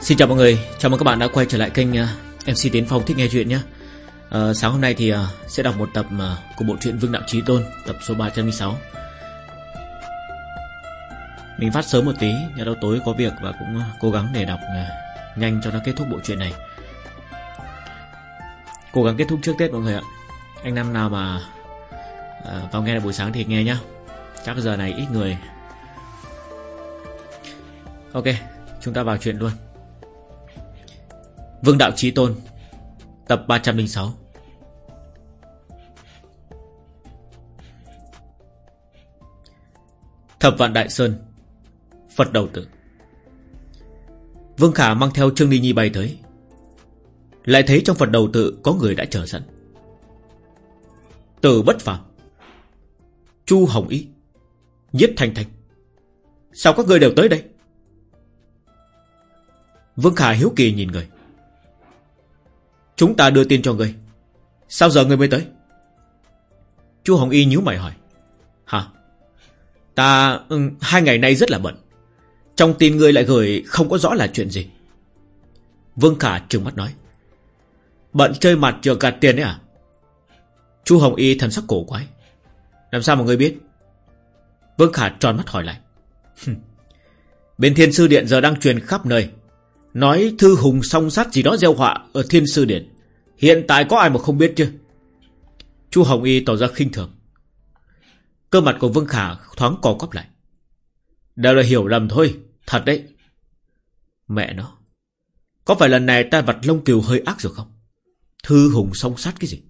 Xin chào mọi người, chào mừng các bạn đã quay trở lại kênh ờ, MC Tiến Phong thích nghe chuyện nhé. à, sáng hôm nay thì ờ, sẽ đọc một tập của bộ truyện Vương Đạo trí Tôn, tập số 306. Mình phát sớm một tí, nhà đâu tối có việc và cũng cố gắng để đọc nhanh cho nó kết thúc bộ truyện này. Cố gắng kết thúc trước Tết mọi người ạ. Anh Nam nào mà vào nghe buổi sáng thì nghe nhá. Chắc giờ này ít người. Ok, chúng ta vào chuyện luôn. Vương Đạo Chí Tôn, Tập 306 Thập Vạn Đại Sơn, Phật Đầu Tử. Vương Khả mang theo Trương ni Nhi bay tới. Lại thấy trong Phật Đầu Tự có người đã chờ sẵn. Tử Bất Phạm Chu Hồng Ý Nhiếp Thanh Thanh Sao các người đều tới đây? Vương Khả hiếu kỳ nhìn người. Chúng ta đưa tin cho người, Sao giờ người mới tới? Chu Hồng Y nhíu mày hỏi. Hả? Ta ừ, hai ngày nay rất là bận. Trong tin ngươi lại gửi không có rõ là chuyện gì. Vương Khả trừng mắt nói. Bận chơi mặt chờ gạt tiền đấy à? Chu Hồng Y thần sắc cổ quái. Làm sao mà ngươi biết? Vương Khả tròn mắt hỏi lại. Bên thiên sư điện giờ đang truyền khắp nơi. Nói thư hùng song sát gì đó gieo họa Ở thiên sư điện. Hiện tại có ai mà không biết chứ? Chu Hồng Y tỏ ra khinh thường. Cơ mặt của Vương Khả thoáng co quắp lại. Đều là hiểu lầm thôi, Thật đấy. Mẹ nó, Có phải lần này ta vặt lông kiều hơi ác rồi không? Thư hùng song sát cái gì?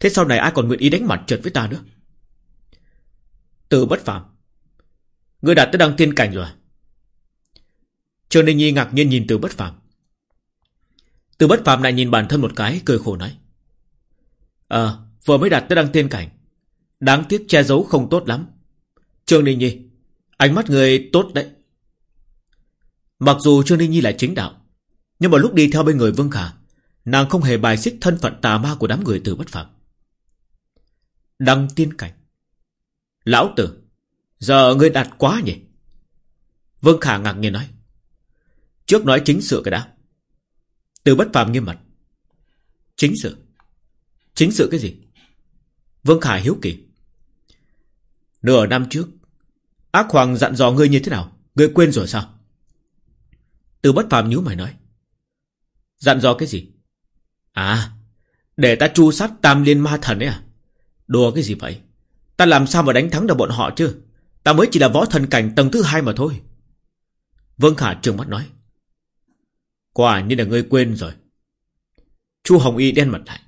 Thế sau này ai còn nguyện ý đánh mặt trượt với ta nữa? Từ bất phạm Ngươi đạt tới đăng tiên cảnh rồi à? Trương Ninh Nhi ngạc nhiên nhìn từ bất phạm từ bất phàm lại nhìn bản thân một cái, Cười khổ nói. Ờ vừa mới đạt tới đăng tiên cảnh. Đáng tiếc che giấu không tốt lắm. Trương Ninh Nhi, Ánh mắt người tốt đấy. Mặc dù Trương Ninh Nhi là chính đạo, Nhưng mà lúc đi theo bên người Vương Khả, Nàng không hề bài xích thân phận tà ma của đám người từ bất phạm Đăng tiên cảnh. Lão tử, Giờ ngươi đạt quá nhỉ? Vương Khả ngạc nhiên nói. Trước nói chính sự cái đã. Từ bất phàm nghiêm mặt Chính sự. Chính sự cái gì? Vương Khả hiếu kỳ. Nửa năm trước, Ác Hoàng dặn dò ngươi như thế nào? Ngươi quên rồi sao? Từ bất phàm nhíu mày nói. Dặn dò cái gì? À Để ta chu sát tam liên ma thần ấy à? Đùa cái gì vậy? Ta làm sao mà đánh thắng được bọn họ chứ? Ta mới chỉ là võ thần cảnh tầng thứ hai mà thôi. Vương Khả trường mắt nói. Quả như là ngươi quên rồi. Chu Hồng Y đen mặt lại.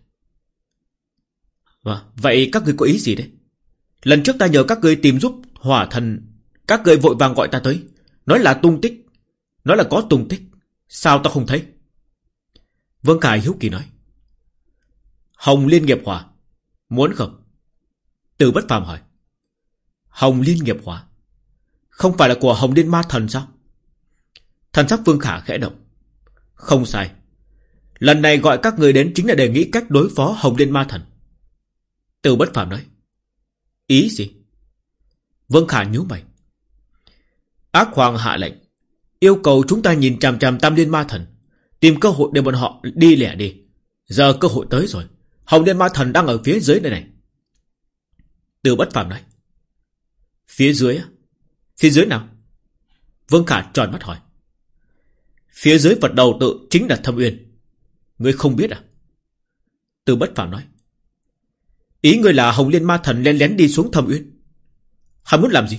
Vâng, vậy các ngươi có ý gì đấy? Lần trước ta nhờ các ngươi tìm giúp hỏa thần. Các ngươi vội vàng gọi ta tới. Nói là tung tích. Nói là có tung tích. Sao ta không thấy? Vương Cải hiếu kỳ nói. Hồng Liên nghiệp hỏa. Muốn không? Từ bất phàm hỏi. Hồng Liên nghiệp hỏa. Không phải là của Hồng Liên Ma Thần sao? Thần sắc Vương Khả khẽ động. Không sai. Lần này gọi các người đến chính là đề nghị cách đối phó Hồng Liên Ma Thần. Từ bất phàm nói. Ý gì? Vương Khả nhíu mày. Ác Hoàng hạ lệnh. Yêu cầu chúng ta nhìn chằm chằm Tam Liên Ma Thần. Tìm cơ hội để bọn họ đi lẻ đi. Giờ cơ hội tới rồi. Hồng Liên Ma Thần đang ở phía dưới đây này. Từ bất phàm nói. Phía dưới á? Phía dưới nào? Vương Khả tròn mắt hỏi. Phía dưới Phật đầu tự chính là Thâm Uyên. Ngươi không biết à? Từ bất phàm nói. Ý ngươi là Hồng Liên Ma Thần lén lén đi xuống Thâm Uyên. Hắn muốn làm gì?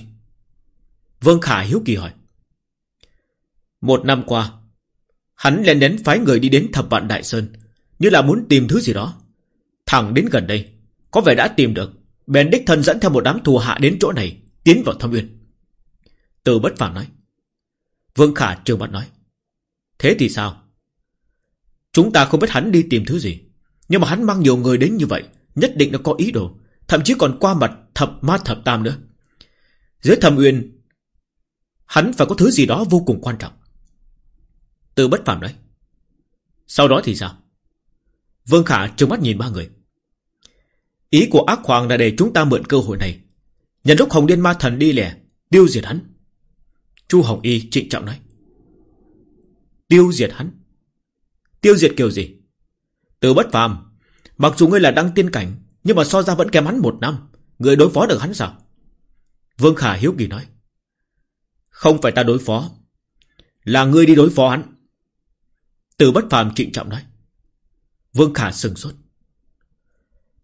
Vương Khả hiếu kỳ hỏi. Một năm qua, hắn lén lén phái người đi đến Thập Vạn Đại Sơn, như là muốn tìm thứ gì đó. Thẳng đến gần đây, có vẻ đã tìm được, bèn đích thân dẫn theo một đám thù hạ đến chỗ này, tiến vào Thâm Uyên. Từ bất phàm nói. Vương Khả trường mặt nói. Thế thì sao? Chúng ta không biết hắn đi tìm thứ gì. Nhưng mà hắn mang nhiều người đến như vậy, nhất định là có ý đồ. Thậm chí còn qua mặt thập ma thập tam nữa. Dưới thầm uyên, hắn phải có thứ gì đó vô cùng quan trọng. Từ bất phàm đấy. Sau đó thì sao? Vương Khả trừng mắt nhìn ba người. Ý của ác hoàng là để chúng ta mượn cơ hội này. Nhân lúc Hồng Điên Ma Thần đi lẻ, tiêu diệt hắn. Chu Hồng Y trịnh trọng nói. Tiêu diệt hắn. Tiêu diệt kiểu gì? Từ bất phàm. Mặc dù ngươi là đăng tiên cảnh, Nhưng mà so ra vẫn kém hắn một năm. Ngươi đối phó được hắn sao? Vương Khả hiếu kỳ nói. Không phải ta đối phó, Là ngươi đi đối phó hắn. Từ bất phàm trịnh trọng nói. Vương Khả sừng sốt.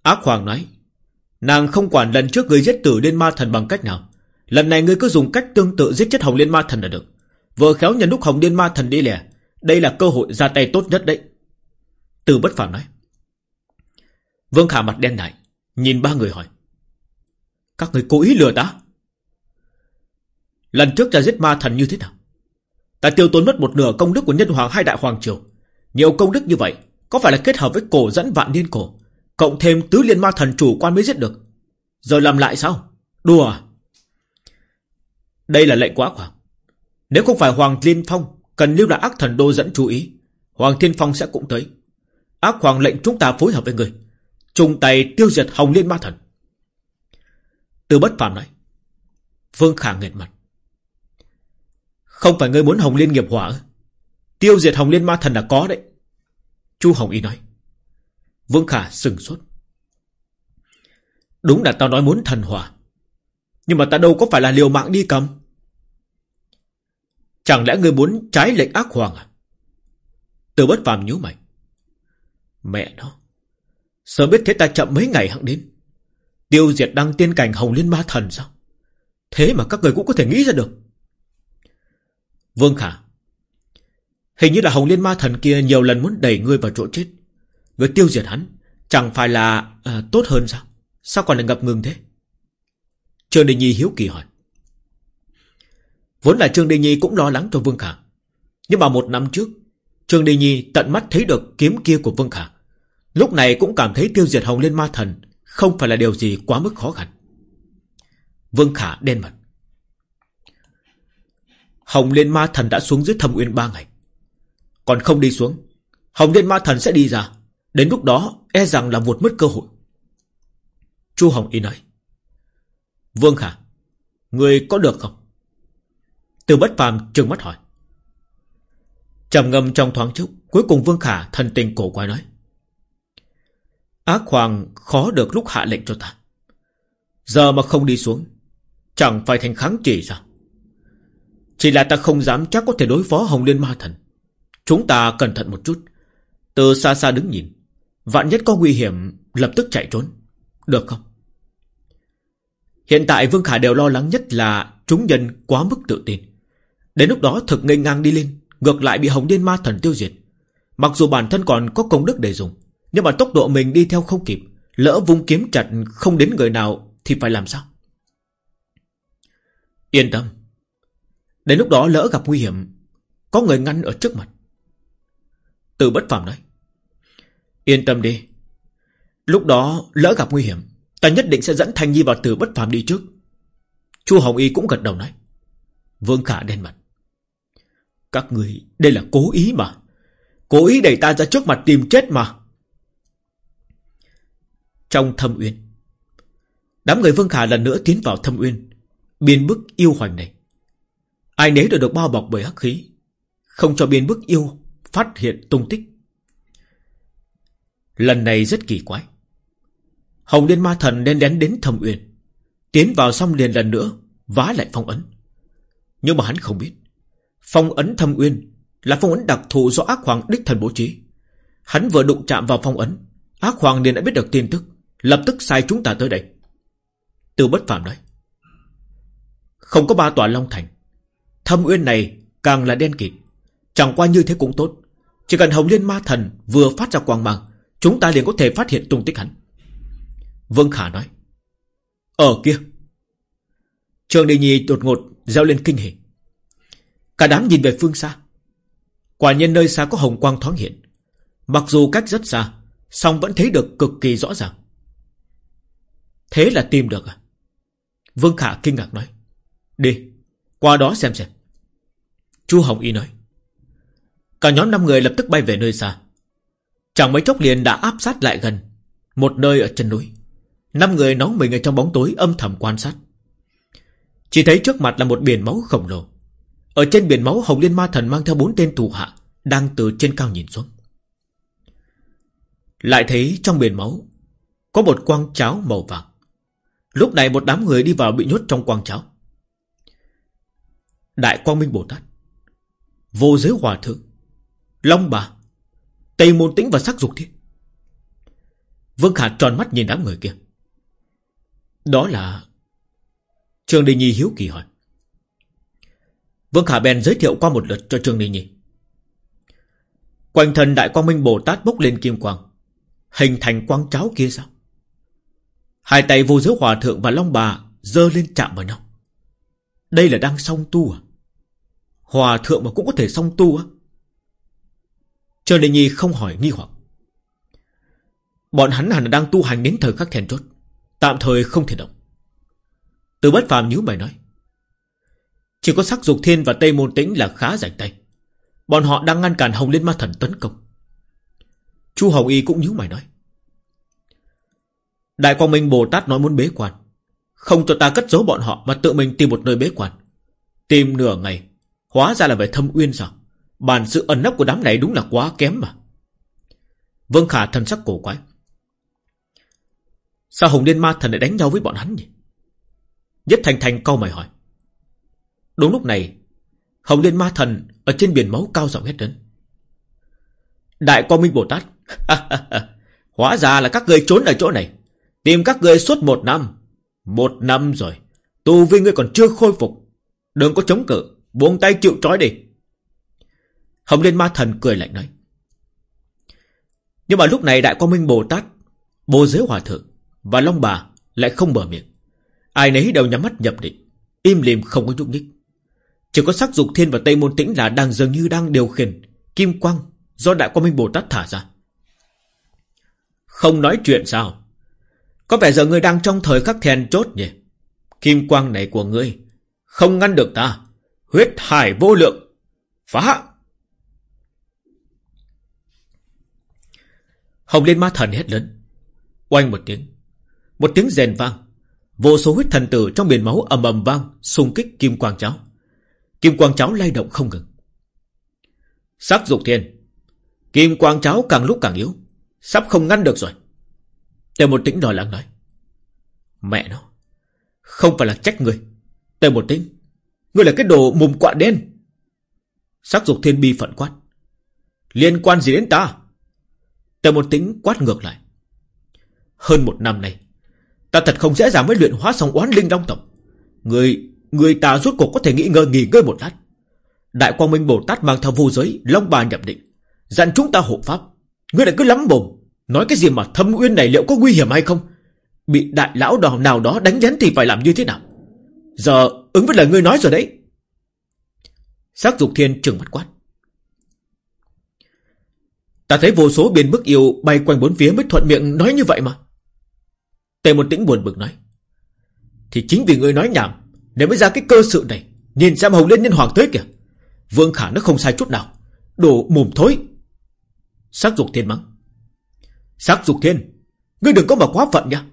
Ác Hoàng nói, Nàng không quản lần trước ngươi giết tử liên ma thần bằng cách nào. Lần này ngươi cứ dùng cách tương tự giết chết hồng liên ma thần là được. Vừa khéo nhân lúc hồng liên ma thần đi lẻ đây là cơ hội ra tay tốt nhất đấy. Từ bất phàm nói. Vương Khả mặt đen lại Nhìn ba người hỏi. Các người cố ý lừa ta? Lần trước ta giết ma thần như thế nào? Ta tiêu tốn mất một nửa công đức của nhân hoàng hai đại hoàng triều. Nhiều công đức như vậy, Có phải là kết hợp với cổ dẫn vạn niên cổ, Cộng thêm tứ liên ma thần chủ quan mới giết được? Giờ làm lại sao? Đùa à? Đây là lệnh quá khoảng Nếu không phải Hoàng Liên Phong Cần lưu lại ác thần đô dẫn chú ý. Hoàng Thiên Phong sẽ cũng tới. Ác Hoàng lệnh chúng ta phối hợp với người. Trùng tay tiêu diệt Hồng Liên Ma Thần. Từ bất phàm nói Vương Khả nghẹn mặt. Không phải ngươi muốn Hồng Liên nghiệp hỏa Tiêu diệt Hồng Liên Ma Thần là có đấy. Chu Hồng Y nói. Vương Khả sừng sốt. Đúng là tao nói muốn thần hỏa. Nhưng mà ta đâu có phải là liều mạng đi cầm. Chẳng lẽ ngươi muốn trái lệnh ác hoàng à? Từ bất phàm nhíu mày. Mẹ nó Sớm biết thế ta chậm mấy ngày hẳn đến. Tiêu diệt đăng tiên cảnh hồng liên ma thần sao? Thế mà các người cũng có thể nghĩ ra được. Vương Khả Hình như là hồng liên ma thần kia Nhiều lần muốn đẩy ngươi vào chỗ chết. Ngươi tiêu diệt hắn Chẳng phải là à, tốt hơn sao? Sao còn lại ngập ngừng thế? Trương Đình Nhi hiếu kỳ hỏi. Vốn là Trương Đình Nhi cũng lo lắng cho Vương Khả. Nhưng mà một năm trước, Trương Đình Nhi tận mắt thấy được kiếm kia của Vương Khả. Lúc này cũng cảm thấy tiêu diệt Hồng Liên Ma Thần Không phải là điều gì quá mức khó khăn. Vương Khả đen mặt. Hồng Liên Ma Thần đã xuống dưới thâm uyên ba ngày. Còn không đi xuống, Hồng Liên Ma Thần sẽ đi ra. Đến lúc đó e rằng là vụt mất cơ hội. Chu Hồng Y nói, Vương Khả, Người có được không? Từ bất phàm trừng mắt hỏi. Trầm ngâm trong thoáng chốc, Cuối cùng Vương Khả thần tình cổ quái nói. Ác Hoàng khó được lúc hạ lệnh cho ta. Giờ mà không đi xuống, Chẳng phải thành kháng chỉ sao? Chỉ là ta không dám chắc có thể đối phó Hồng Liên Ma Thần. Chúng ta cẩn thận một chút. Từ xa xa đứng nhìn, Vạn nhất có nguy hiểm, Lập tức chạy trốn. Được không? Hiện tại Vương Khả đều lo lắng nhất là Chúng nhân quá mức tự tin. Đến lúc đó thực ngây ngang đi lên, Ngược lại bị Hồng điên Ma Thần tiêu diệt. Mặc dù bản thân còn có công đức để dùng, Nhưng mà tốc độ mình đi theo không kịp, Lỡ vung kiếm chặt không đến người nào Thì phải làm sao? Yên tâm. Đến lúc đó lỡ gặp nguy hiểm, Có người ngăn ở trước mặt. Từ bất phàm nói, Yên tâm đi. Lúc đó lỡ gặp nguy hiểm, Ta nhất định sẽ dẫn Thanh Nhi vào từ bất phàm đi trước. Chu Hồng Y cũng gật đầu nói, Vương Khả đen mặt. Các người, đây là cố ý mà. Cố ý đẩy ta ra trước mặt tìm chết mà. Trong thâm uyên, Đám người Vương Khả lần nữa tiến vào thâm uyên Biên bức yêu hoành này. Ai nấy đều được bao bọc bởi hắc khí, Không cho biên bức yêu Phát hiện tung tích. Lần này rất kỳ quái. Hồng Liên Ma Thần đen đén đến thâm uyên, Tiến vào xong liền lần nữa, Vá lại phong ấn. Nhưng mà hắn không biết Phong ấn thâm uyên Là phong ấn đặc thù do ác hoàng đích thần bố trí. Hắn vừa đụng chạm vào phong ấn, Ác hoàng liền đã biết được tin tức, Lập tức sai chúng ta tới đây. Từ bất phạm nói, Không có ba tòa Long Thành, Thâm uyên này càng là đen kịt, Chẳng qua như thế cũng tốt. Chỉ cần Hồng Liên Ma Thần vừa phát ra quang mang, Chúng ta liền có thể phát hiện tung tích hắn. Vương Khả nói, Ở kia. Trường Đình Nhi đột ngột Gieo lên kinh hỉ. Cả đám nhìn về phương xa. Quả nhiên nơi xa có hồng quang thoáng hiện. Mặc dù cách rất xa, song vẫn thấy được cực kỳ rõ ràng. Thế là tìm được à? Vương Khả kinh ngạc nói. Đi, Qua đó xem xem. Chu Hồng Y nói. Cả nhóm năm người lập tức bay về nơi xa. Chẳng mấy chốc liền đã áp sát lại gần Một nơi ở chân núi. Năm người nóng mình ở trong bóng tối âm thầm quan sát. Chỉ thấy trước mặt là một biển máu khổng lồ. Ở trên biển máu Hồng Liên Ma Thần mang theo bốn tên tù hạ, Đang từ trên cao nhìn xuống. Lại thấy trong biển máu, Có một quang cháo màu vàng. Lúc này một đám người đi vào bị nhốt trong quang cháo. Đại Quang Minh Bồ Tát, Vô giới hòa thượng, Long bà, Tây môn tĩnh và sắc dục thiên Vương Khả tròn mắt nhìn đám người kia. Đó là Trương Đình Nhi hiếu kỳ hỏi. Vương Khả bèn giới thiệu qua một lượt cho Trương Ninh Nhi. Quanh thân Đại Quang Minh Bồ Tát bốc lên kim quang, Hình thành quang cháo kia sao? Hai tay vô giới hòa thượng và long bà Dơ lên chạm vào nhau. Đây là đang song tu à? Hòa thượng mà cũng có thể song tu á? Trương Đình Nhi không hỏi nghi hoặc. Bọn hắn hẳn là đang tu hành đến thời khắc thèn chốt, Tạm thời không thể động. Từ bất phàm nhíu mày nói chỉ có sắc dục thiên và Tây Môn Tĩnh là khá rảnh tay. Bọn họ đang ngăn cản Hồng Liên Ma Thần tấn công. Chu Hồng Y cũng nhíu mày nói. Đại Quang Minh Bồ Tát nói muốn bế quan. Không cho ta cất giấu bọn họ Mà tự mình tìm một nơi bế quan. Tìm nửa ngày, Hóa ra là về thâm uyên sao? Bản sự ẩn nấp của đám này đúng là quá kém mà. Vương Khả thần sắc cổ quái. Sao Hồng Liên Ma Thần lại đánh nhau với bọn hắn nhỉ? Nhất Thành Thành câu mày hỏi. Đúng lúc này, Hồng Liên Ma Thần Ở trên biển máu cao giọng hét lớn. Đại Quang Minh Bồ Tát, Hóa ra là các người trốn ở chỗ này, Tìm các người suốt một năm. Một năm rồi, Tu vi ngươi còn chưa khôi phục, Đừng có chống cự, Buông tay chịu trói đi. Hồng Liên Ma Thần cười lạnh nói. Nhưng mà lúc này Đại Quang Minh Bồ Tát Bồ Giới Hòa Thượng Và Long Bà lại không mở miệng. Ai nấy đều nhắm mắt nhập định, Im lìm không có nhúc nhích. Chỉ có sắc dục thiên và Tây Môn Tĩnh là đang dường như đang điều khiển Kim Quang do Đại Quang Minh Bồ Tát thả ra. Không nói chuyện sao? Có vẻ giờ ngươi đang trong thời khắc then chốt nhỉ? Kim Quang này của ngươi Không ngăn được ta. Huyết hải vô lượng. Phá. Hồng Liên Ma Thần hét lớn. Oanh một tiếng. Một tiếng rèn vang. Vô số huyết thần tử trong biển máu ầm ầm vang, xung kích kim quang cháo. Kim quang cháo lay động không ngừng. Sắc dục thiên. Kim quang cháo càng lúc càng yếu. Sắp không ngăn được rồi. Tề một tĩnh nói lắng nói. Mẹ nó, Không phải là trách người. Tề một tĩnh, Ngươi là cái đồ mùm quạ đen. Sắc dục thiên bi phận quát. Liên quan gì đến ta? Tề một Tĩnh quát ngược lại. Hơn một năm nay, Ta thật không dễ dàng mới luyện hóa xong oán linh long tộc. Người Người ta rốt cuộc có thể nghĩ ngơi nghỉ ngơi một lát. Đại quang minh Bồ Tát mang theo vô giới Long bà nhập định Dặn chúng ta hộ pháp. Ngươi lại cứ lắm mồm Nói cái gì mà thâm uyên này liệu có nguy hiểm hay không? Bị đại lão đỏ nào đó đánh lén thì phải làm như thế nào? Giờ ứng với lời ngươi nói rồi đấy. Sắc dục thiên trừng mặt quát. Ta thấy vô số biển bức yêu bay quanh bốn phía mới thuận miệng nói như vậy mà. Tề một tĩnh buồn bực nói. Thì chính vì ngươi nói nhảm, để mới ra cái cơ sự này. Nhìn xem Hồng Liên Nhân Hoàng tới kìa. Vương Khả nó không sai chút nào. Đồ mồm thối. Sắc dục thiên mắng. Sắc dục thiên, ngươi đừng có mà quá phận nha.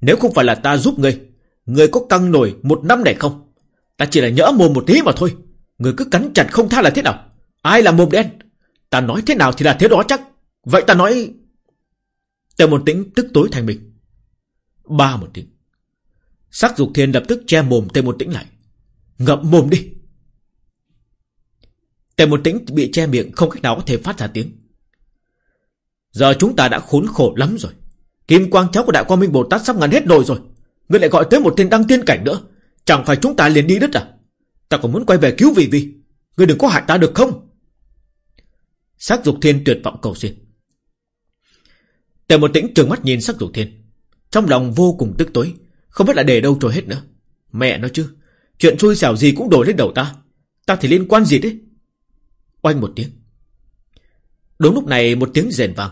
Nếu không phải là ta giúp ngươi, ngươi có căng nổi một năm này không? Ta chỉ là nhỡ mồm một tí mà thôi. Ngươi cứ cắn chặt không tha là thế nào? Ai là mồm đen? Ta nói thế nào thì là thế đó chắc. Vậy ta nói... Tề một tĩnh tức tối thành mình. Ba một tiếng. Sắc dục thiên lập tức che mồm tề một tĩnh lại. Ngậm mồm đi. Tề một tĩnh bị che miệng, không cách nào có thể phát ra tiếng. Giờ chúng ta đã khốn khổ lắm rồi. Kim quang cháu của Đại Quang Minh Bồ Tát sắp ngắn hết nồi rồi. Ngươi lại gọi tới một tên đăng tiên cảnh nữa. Chẳng phải chúng ta liền đi đứt à? Ta còn muốn quay về cứu vị vi. Ngươi đừng có hại ta được không? Sắc dục thiên tuyệt vọng cầu xin. Tề một tĩnh trường mắt nhìn sắc dục thiên. Trong lòng vô cùng tức tối. Không biết là để đâu trôi hết nữa. Mẹ nó chứ. Chuyện xui xẻo gì cũng đổ lên đầu ta. Ta thì liên quan gì đấy. Oanh một tiếng. Đúng lúc này một tiếng rền vang.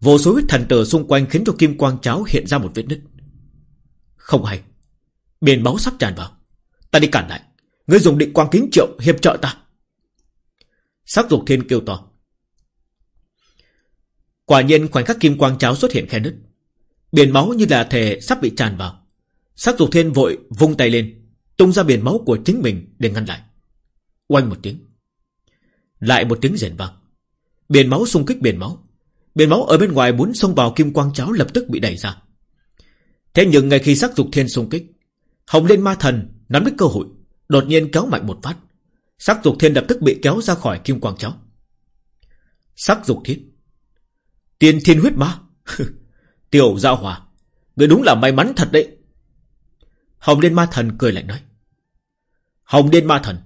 Vô số huyết thần tử xung quanh khiến cho kim quang cháo hiện ra một vết nứt. Không hay. Biển máu sắp tràn vào. Ta đi cản lại. Ngươi dùng định quang kính triệu hiệp trợ ta. Sắc dục thiên kêu to. Quả nhiên khoảnh khắc kim quang cháo xuất hiện khe nứt. Biển máu như là thể sắp bị tràn vào. Sắc dục thiên vội vung tay lên, tung ra biển máu của chính mình để ngăn lại. Oanh một tiếng. Lại một tiếng rền vang. Biển máu xung kích biển máu. Biển máu ở bên ngoài muốn xông vào kim quang cháo lập tức bị đẩy ra. Thế nhưng ngay khi sắc dục thiên xung kích Hồng lên ma thần nắm lấy cơ hội Đột nhiên kéo mạnh một phát. Sắc dục thiên lập tức bị kéo ra khỏi kim quang cháo. Sắc dục thiên. Tiên thiên huyết ma. Tiểu giao hòa. Người đúng là may mắn thật đấy. Hồng Liên Ma Thần cười lạnh nói. Hồng Liên Ma Thần,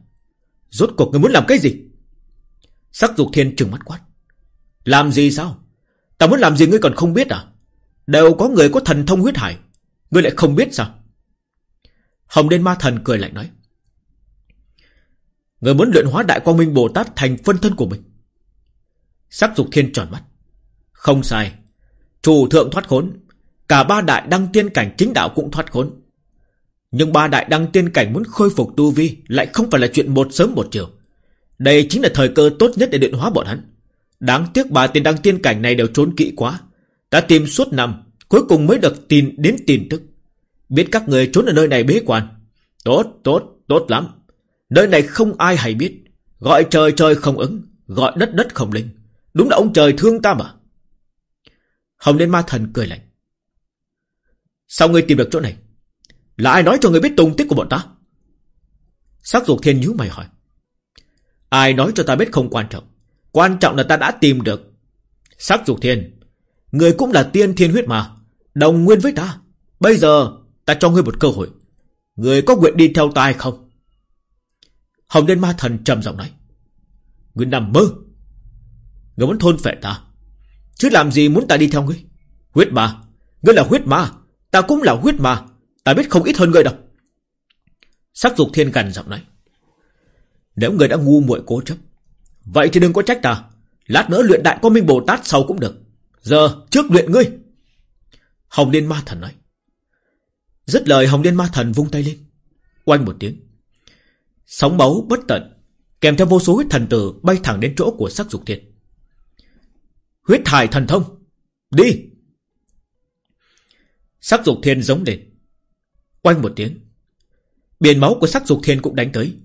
Rốt cuộc người muốn làm cái gì? Sắc dục thiên trừng mắt quát. Làm gì sao? Ta muốn làm gì ngươi còn không biết à? Đều có người có thần thông huyết hải, Ngươi lại không biết sao? Hồng Liên Ma Thần cười lạnh nói. Người muốn luyện hóa Đại Quang Minh Bồ Tát thành phân thân của mình. Sắc dục thiên tròn mắt. Không sai. Chủ thượng thoát khốn. Cả ba đại đăng tiên cảnh chính đạo cũng thoát khốn. Nhưng ba đại đăng tiên cảnh muốn khôi phục tu vi Lại không phải là chuyện một sớm một chiều. Đây chính là thời cơ tốt nhất để luyện hóa bọn hắn. Đáng tiếc ba tiền đăng tiên cảnh này đều trốn kỹ quá Đã tìm suốt năm Cuối cùng mới được tin đến tin tức. Biết các người trốn ở nơi này bế quan. Tốt, tốt, tốt lắm. Nơi này không ai hay biết. Gọi trời trời không ứng Gọi đất đất không linh. Đúng là ông trời thương ta mà. Hồng Liên Ma Thần cười lạnh. Sao ngươi tìm được chỗ này? Là ai nói cho ngươi biết tung tích của bọn ta? Sắc dục thiên nhíu mày hỏi. Ai nói cho ta biết không quan trọng. Quan trọng là ta đã tìm được. Sắc dục thiên Người cũng là tiên thiên huyết mà. Đồng nguyên với ta. Bây giờ, ta cho ngươi một cơ hội. Người có nguyện đi theo ta hay không? Hồng Liên Ma Thần trầm giọng nói. Ngươi nằm mơ. Ngươi muốn thôn phệ ta. Chứ làm gì muốn ta đi theo ngươi? Huyết ma. Ngươi là huyết ma. Ta cũng là huyết ma. Ta biết không ít hơn ngươi đâu. Sắc dục thiên cằn giọng nói. Nếu ngươi đã ngu muội cố chấp, Vậy thì đừng có trách ta. Lát nữa luyện đại có minh Bồ Tát sau cũng được. Giờ trước luyện ngươi. Hồng Liên Ma Thần nói. Dứt lời, Hồng Liên Ma Thần vung tay lên. Oanh một tiếng. Sóng máu bất tận, Kèm theo vô số huyết thần tử bay thẳng đến chỗ của sắc dục thiên. Huyết thải thần thông. Đi. Sắc dục thiên giống lên. Oanh một tiếng. Biển máu của sắc dục thiên cũng đánh tới.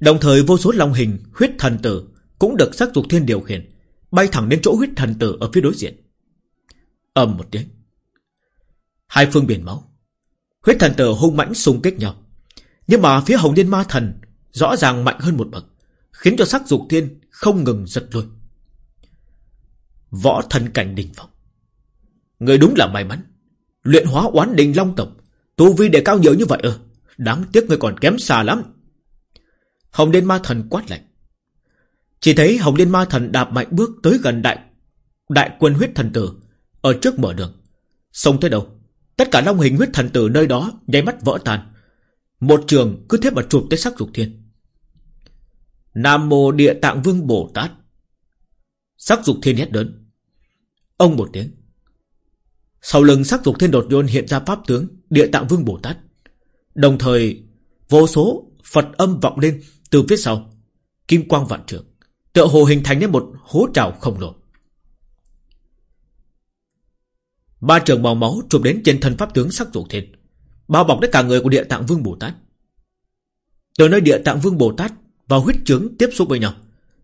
Đồng thời vô số long hình, huyết thần tử Cũng được sắc dục thiên điều khiển, Bay thẳng đến chỗ huyết thần tử ở phía đối diện. Ầm một tiếng. Hai phương biển máu. Huyết thần tử hung mãnh xung kích nhau. Nhưng mà phía hồng liên ma thần Rõ ràng mạnh hơn một bậc, Khiến cho sắc dục thiên không ngừng giật lui. Võ thần cảnh đình phong. Người đúng là may mắn. Luyện hóa oán đình long tộc, Tu vi để cao nhiều như vậy ơ Đáng tiếc người còn kém xa lắm. Hồng Liên Ma Thần quát lạnh. Chỉ thấy Hồng Liên Ma Thần đạp mạnh bước tới gần đại Đại quân huyết thần tử, Ở trước mở đường. Xông tới đâu? Tất cả long hình huyết thần tử nơi đó Nháy mắt vỡ tan. Một trường cứ thế mà chụp tới sắc dục thiên. Nam mô địa tạng vương Bồ Tát. Sắc dục thiên hét đớn Ông một tiếng. Sau lưng sắc dục thiên đột nhôn hiện ra pháp tướng, Địa tạng vương Bồ Tát. Đồng thời, vô số Phật âm vọng lên từ phía sau. Kim quang vạn trường Tựa hồ hình thành nên một hố trào khổng lồ. Ba trường màu máu chụp đến trên thân pháp tướng sắc dục thiên, Bao bọc đến cả người của địa tạng vương Bồ Tát. Từ nơi địa tạng vương Bồ Tát Và huyết trướng tiếp xúc với nhau,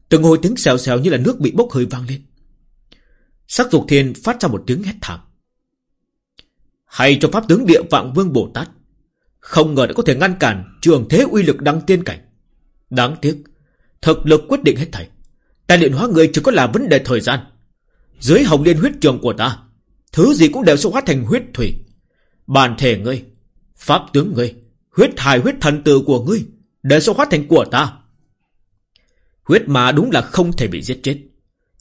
Từng hồi tiếng xèo xèo như là nước bị bốc hơi vang lên. Sắc dục thiên phát ra một tiếng hét thảm. Hay cho pháp tướng địa vạn vương Bồ Tát, Không ngờ đã có thể ngăn cản Trường thế uy lực đăng tiên cảnh. Đáng tiếc, Thực lực quyết định hết thảy, Tài luyện hóa người chỉ có là vấn đề thời gian. Dưới hồng liên huyết trường của ta, Thứ gì cũng đều sẽ hóa thành huyết thủy. Bản thể ngươi, Pháp tướng ngươi, Huyết hài huyết thần tử của ngươi Đều sẽ hóa thành của ta. Huyết ma đúng là không thể bị giết chết.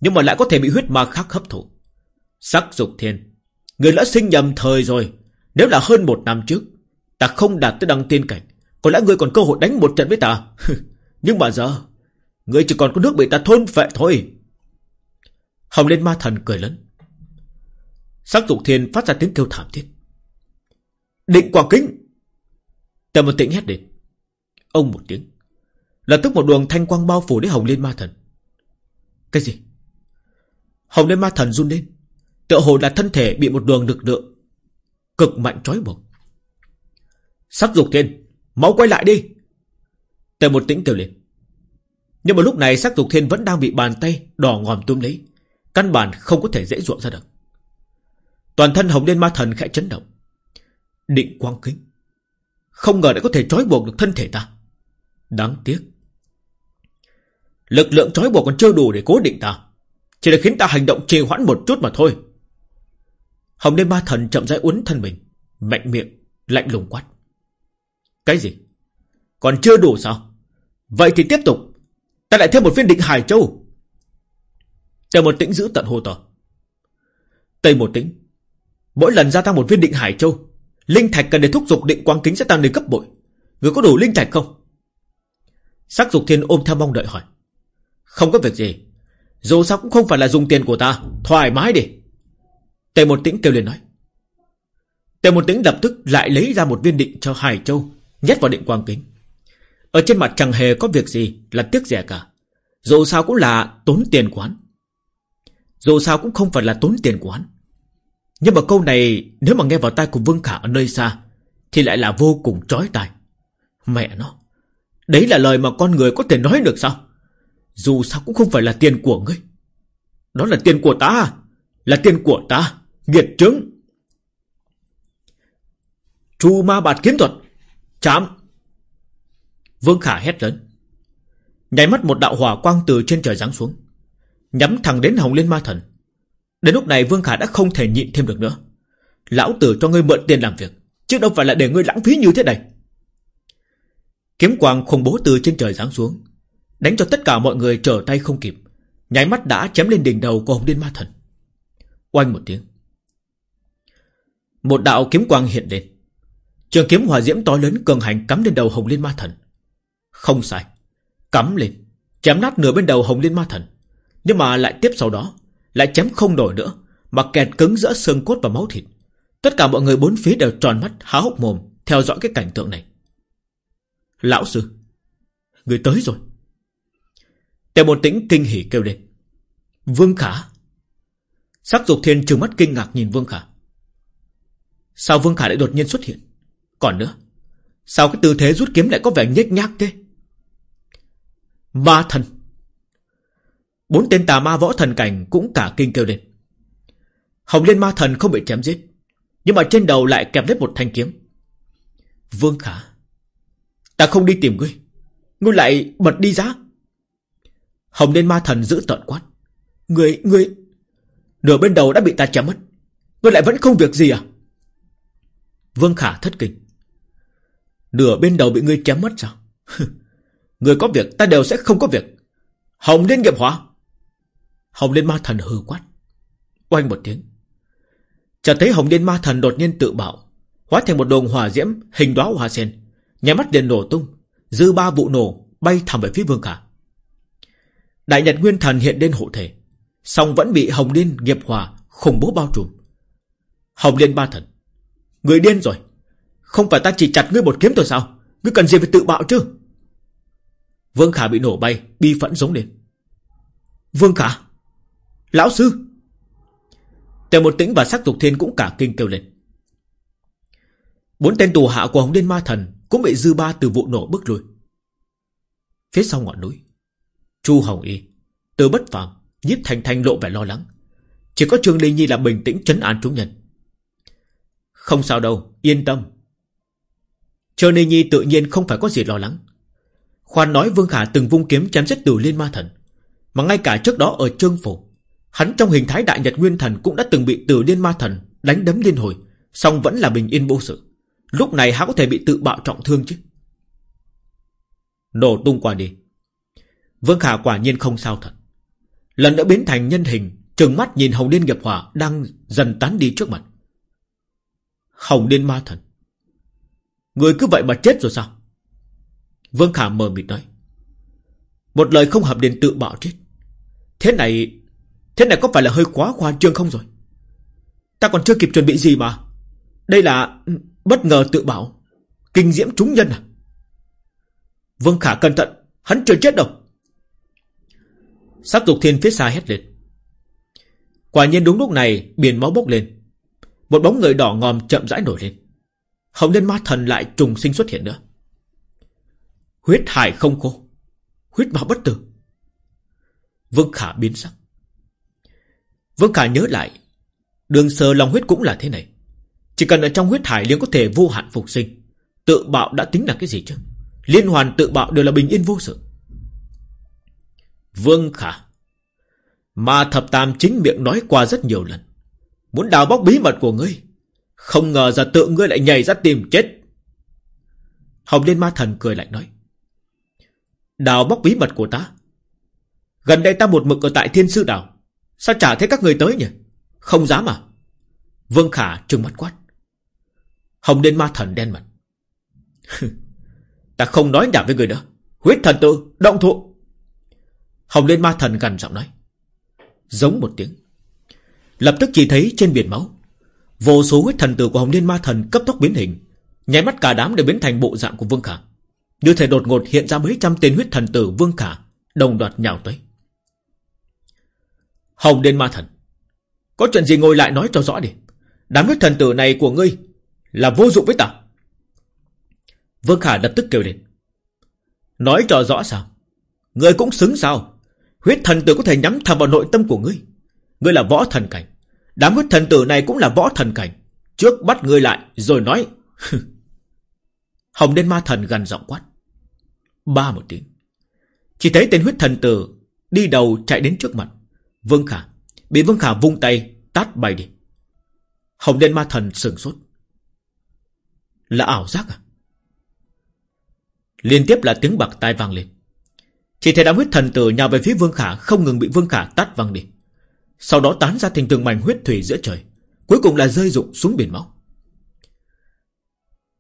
Nhưng mà lại có thể bị huyết ma khác hấp thụ. Sắc dục thiên, Người đã sinh nhầm thời rồi. Nếu là hơn một năm trước, Ta không đạt tới đăng tiên cảnh. Có lẽ người còn cơ hội đánh một trận với ta. Nhưng mà giờ Người chỉ còn có nước bị ta thôn phệ thôi. Hồng lên ma thần cười lớn. Sắc dục thiên phát ra tiếng kêu thảm thiết. Định quảng kính. Tầm một tĩnh hét đến. Ông một tiếng. Lập tức một đường thanh quang bao phủ đến hồng liên ma thần. Cái gì? Hồng liên ma thần run lên. Tựa hồ là thân thể bị một đường lực lượng Cực mạnh trói buộc. Sắc dục thiên Máu quay lại đi. Tề một tĩnh kêu lên. Nhưng mà lúc này sắc dục thiên vẫn đang bị bàn tay Đỏ ngòm túm lấy. Căn bản không có thể dễ dụa ra được. Toàn thân hồng liên ma thần khẽ chấn động. Định quang kính. Không ngờ đã có thể trói buộc được thân thể ta. Đáng tiếc. Lực lượng trói buộc còn chưa đủ để cố định ta. Chỉ là khiến ta hành động trì hoãn một chút mà thôi. Hồng đêm ma thần chậm rãi uốn thân mình, Mạnh miệng, Lạnh lùng quát. Cái gì? Còn chưa đủ sao? Vậy thì tiếp tục. Ta lại thêm một viên định Hải Châu. Tề một tĩnh giữ tận hồ tờ Tây một tĩnh, Mỗi lần gia tăng một viên định Hải Châu, Linh thạch cần để thúc giục định quang kính sẽ tăng lên cấp bội. Người có đủ linh thạch không? Sắc dục thiên ôm theo mong đợi hỏi. Không có việc gì. Dù sao cũng không phải là dùng tiền của ta. Thoải mái đi. Tề một tĩnh kêu lên nói. Tề một tĩnh lập tức lại lấy ra một viên định cho Hải Châu, Nhét vào định quang kính. Ở trên mặt chẳng hề có việc gì Là tiếc rẻ cả. Dù sao cũng là tốn tiền của hắn Dù sao cũng không phải là tốn tiền của hắn Nhưng mà câu này, Nếu mà nghe vào tai của Vương Khả ở nơi xa, Thì lại là vô cùng trói tai. Mẹ nó, Đấy là lời mà con người có thể nói được sao? Dù sao cũng không phải là tiền của ngươi. Đó là tiền của ta à? Là tiền của ta, Nghiệt trứng Chu ma bạt kiếm thuật. Chạm Vương Khả hét lớn. Nháy mắt một đạo hỏa quang từ trên trời giáng xuống, Nhắm thẳng đến Hồng Liên Ma Thần. Đến lúc này Vương Khả đã không thể nhịn thêm được nữa. Lão tử cho ngươi mượn tiền làm việc, Chứ đâu phải là để ngươi lãng phí như thế này. Kiếm quang khủng bố từ trên trời giáng xuống Đánh cho tất cả mọi người trở tay không kịp. Nháy mắt đã chém lên đỉnh đầu của Hồng Liên Ma Thần. Oanh một tiếng. Một đạo kiếm quang hiện lên. Trường kiếm hỏa diễm to lớn cường hành cắm lên đầu Hồng Liên Ma Thần. Không sai. Cắm lên, Chém nát nửa bên đầu Hồng Liên Ma Thần. Nhưng mà lại tiếp sau đó, Lại chém không nổi nữa, Mà kẹt cứng giữa xương cốt và máu thịt. Tất cả mọi người bốn phía đều tròn mắt, há hốc mồm, Theo dõi cái cảnh tượng này. Lão sư, Người tới rồi. Tề một tĩnh kinh hỉ kêu lên. Vương Khả? Sắc dục thiên trừng mắt kinh ngạc nhìn Vương Khả. Sao Vương Khả lại đột nhiên xuất hiện? Còn nữa, Sao cái tư thế rút kiếm lại có vẻ nhếch nhác thế? Ma thần. Bốn tên tà ma võ thần cảnh cũng cả kinh kêu lên. Hồng Liên ma thần không bị chém giết, Nhưng mà trên đầu lại kẹp lấy một thanh kiếm. Vương Khả, Ta không đi tìm ngươi. Ngươi lại bật đi giá. Hồng Liên ma thần giữ tận quát. Người người. Nửa bên đầu đã bị ta chém mất. Người lại vẫn không việc gì à? Vương Khả thất kinh. Nửa bên đầu bị ngươi chém mất sao? Người có việc, ta đều sẽ không có việc. Hồng Liên nghiệp hóa. Hồng Liên ma thần hừ quát. Oanh một tiếng. Chợt thấy Hồng Liên ma thần đột nhiên tự bảo, Hóa thành một đồn hỏa diễm hình đóa hoa sen Nhà mắt liền nổ tung, Dư ba vụ nổ bay thẳng về phía Vương Khả. Đại Nhật Nguyên Thần hiện lên hộ thể, song vẫn bị Hồng Liên nghiệp hòa Khủng bố bao trùm. Hồng Liên ba thần, Người điên rồi, Không phải ta chỉ chặt ngươi một kiếm thôi sao? Ngươi cần gì phải tự bạo chứ? Vương Khả bị nổ bay, Bi phẫn giống lên. Vương Khả, Lão sư. Tề một tĩnh và sắc dục thiên cũng cả kinh kêu lên. Bốn tên tù hạ của Hồng Liên Ma Thần Cũng bị dư ba từ vụ nổ bước lui. Phía sau ngọn núi Chu Hồng Y. Từ bất phàm, Nhiếp Thành Thành lộ vẻ lo lắng. Chỉ có Trương Linh Nhi là bình tĩnh trấn an chúng nhân. Không sao đâu, Yên tâm. Trương Linh Nhi tự nhiên không phải có gì lo lắng. Khoan nói Vương Khả từng vung kiếm chém giết từ Liên Ma Thần. Mà ngay cả trước đó ở Trương Phủ, Hắn trong hình thái Đại Nhật Nguyên Thần Cũng đã từng bị từ Liên Ma Thần Đánh đấm liên hồi, song vẫn là bình yên vô sự. Lúc này hắn có thể bị tự bạo trọng thương chứ? Nổ tung qua đi. Vương Khả quả nhiên không sao thật. Lần nữa biến thành nhân hình, Trừng mắt nhìn Hồng Liên nghiệp hỏa Đang dần tán đi trước mặt. Hồng Liên ma thần, Người cứ vậy mà chết rồi sao? Vương Khả mờ mịt nói. Một lời không hợp liền tự bạo chết. Thế này Thế này có phải là hơi quá khoa trương không rồi? Ta còn chưa kịp chuẩn bị gì mà. Đây là Bất ngờ tự bảo Kinh diễm chúng nhân à? Vương Khả cẩn thận, Hắn chưa chết đâu. Sắc dục thiên phía xa hét lên Quả nhiên đúng lúc này, Biển máu bốc lên Một bóng người đỏ ngòm chậm rãi nổi lên Hồng Liên Ma Thần lại trùng sinh xuất hiện nữa Huyết hải không khô, Huyết ma bất tử Vương Khả biến sắc. Vương Khả nhớ lại. Đường sờ lòng huyết cũng là thế này. Chỉ cần ở trong huyết hải liền có thể vô hạn phục sinh. Tự bạo đã tính là cái gì chứ? Liên hoàn tự bạo đều là bình yên vô sự. Vương Khả. Mà thập tam chính miệng nói qua rất nhiều lần. Muốn đào bóc bí mật của ngươi. Không ngờ ra tự ngươi lại nhảy ra tìm chết. Hồng Liên Ma Thần cười lạnh nói. Đào bóc bí mật của ta. Gần đây ta một mực ở tại thiên sư đảo. Sao chả thấy các người tới nhỉ? Không dám à? Vương Khả trừng mắt quát. Hồng Liên Ma Thần đen mặt. ta không nói nhảm với người nữa. Huyết thần tự, động thụ. Hồng Liên Ma Thần gần giọng nói. Giống một tiếng. Lập tức chỉ thấy trên biển máu. Vô số huyết thần tử của Hồng Liên Ma Thần cấp tốc biến hình. Nháy mắt cả đám đều biến thành bộ dạng của Vương Khả. Như thể đột ngột hiện ra mấy trăm tên huyết thần tử Vương Khả. Đồng loạt nhào tới. Hồng Liên Ma Thần. Có chuyện gì ngồi lại nói cho rõ đi. Đám huyết thần tử này của ngươi là vô dụng với ta. Vương Khả lập tức kêu lên. Nói cho rõ sao? Ngươi cũng xứng sao? Huyết thần tử có thể nhắm thẳng vào nội tâm của ngươi. Ngươi là võ thần cảnh. Đám huyết thần tử này cũng là võ thần cảnh. Trước bắt ngươi lại, rồi nói. Hồng Đen Ma Thần gần giọng quát. Ba một tiếng. Chỉ thấy tên huyết thần tử đi đầu chạy đến trước mặt. Vương Khả. Bị Vương Khả vung tay, tát bay đi. Hồng Đen Ma Thần sừng sốt. Là ảo giác à? Liên tiếp là tiếng bạc tai vang lên. Chỉ thấy đám huyết thần tử nhào về phía Vương Khả không ngừng bị Vương Khả tát văng đi. Sau đó tán ra thành từng mảnh huyết thủy giữa trời. Cuối cùng là rơi rụng xuống biển máu.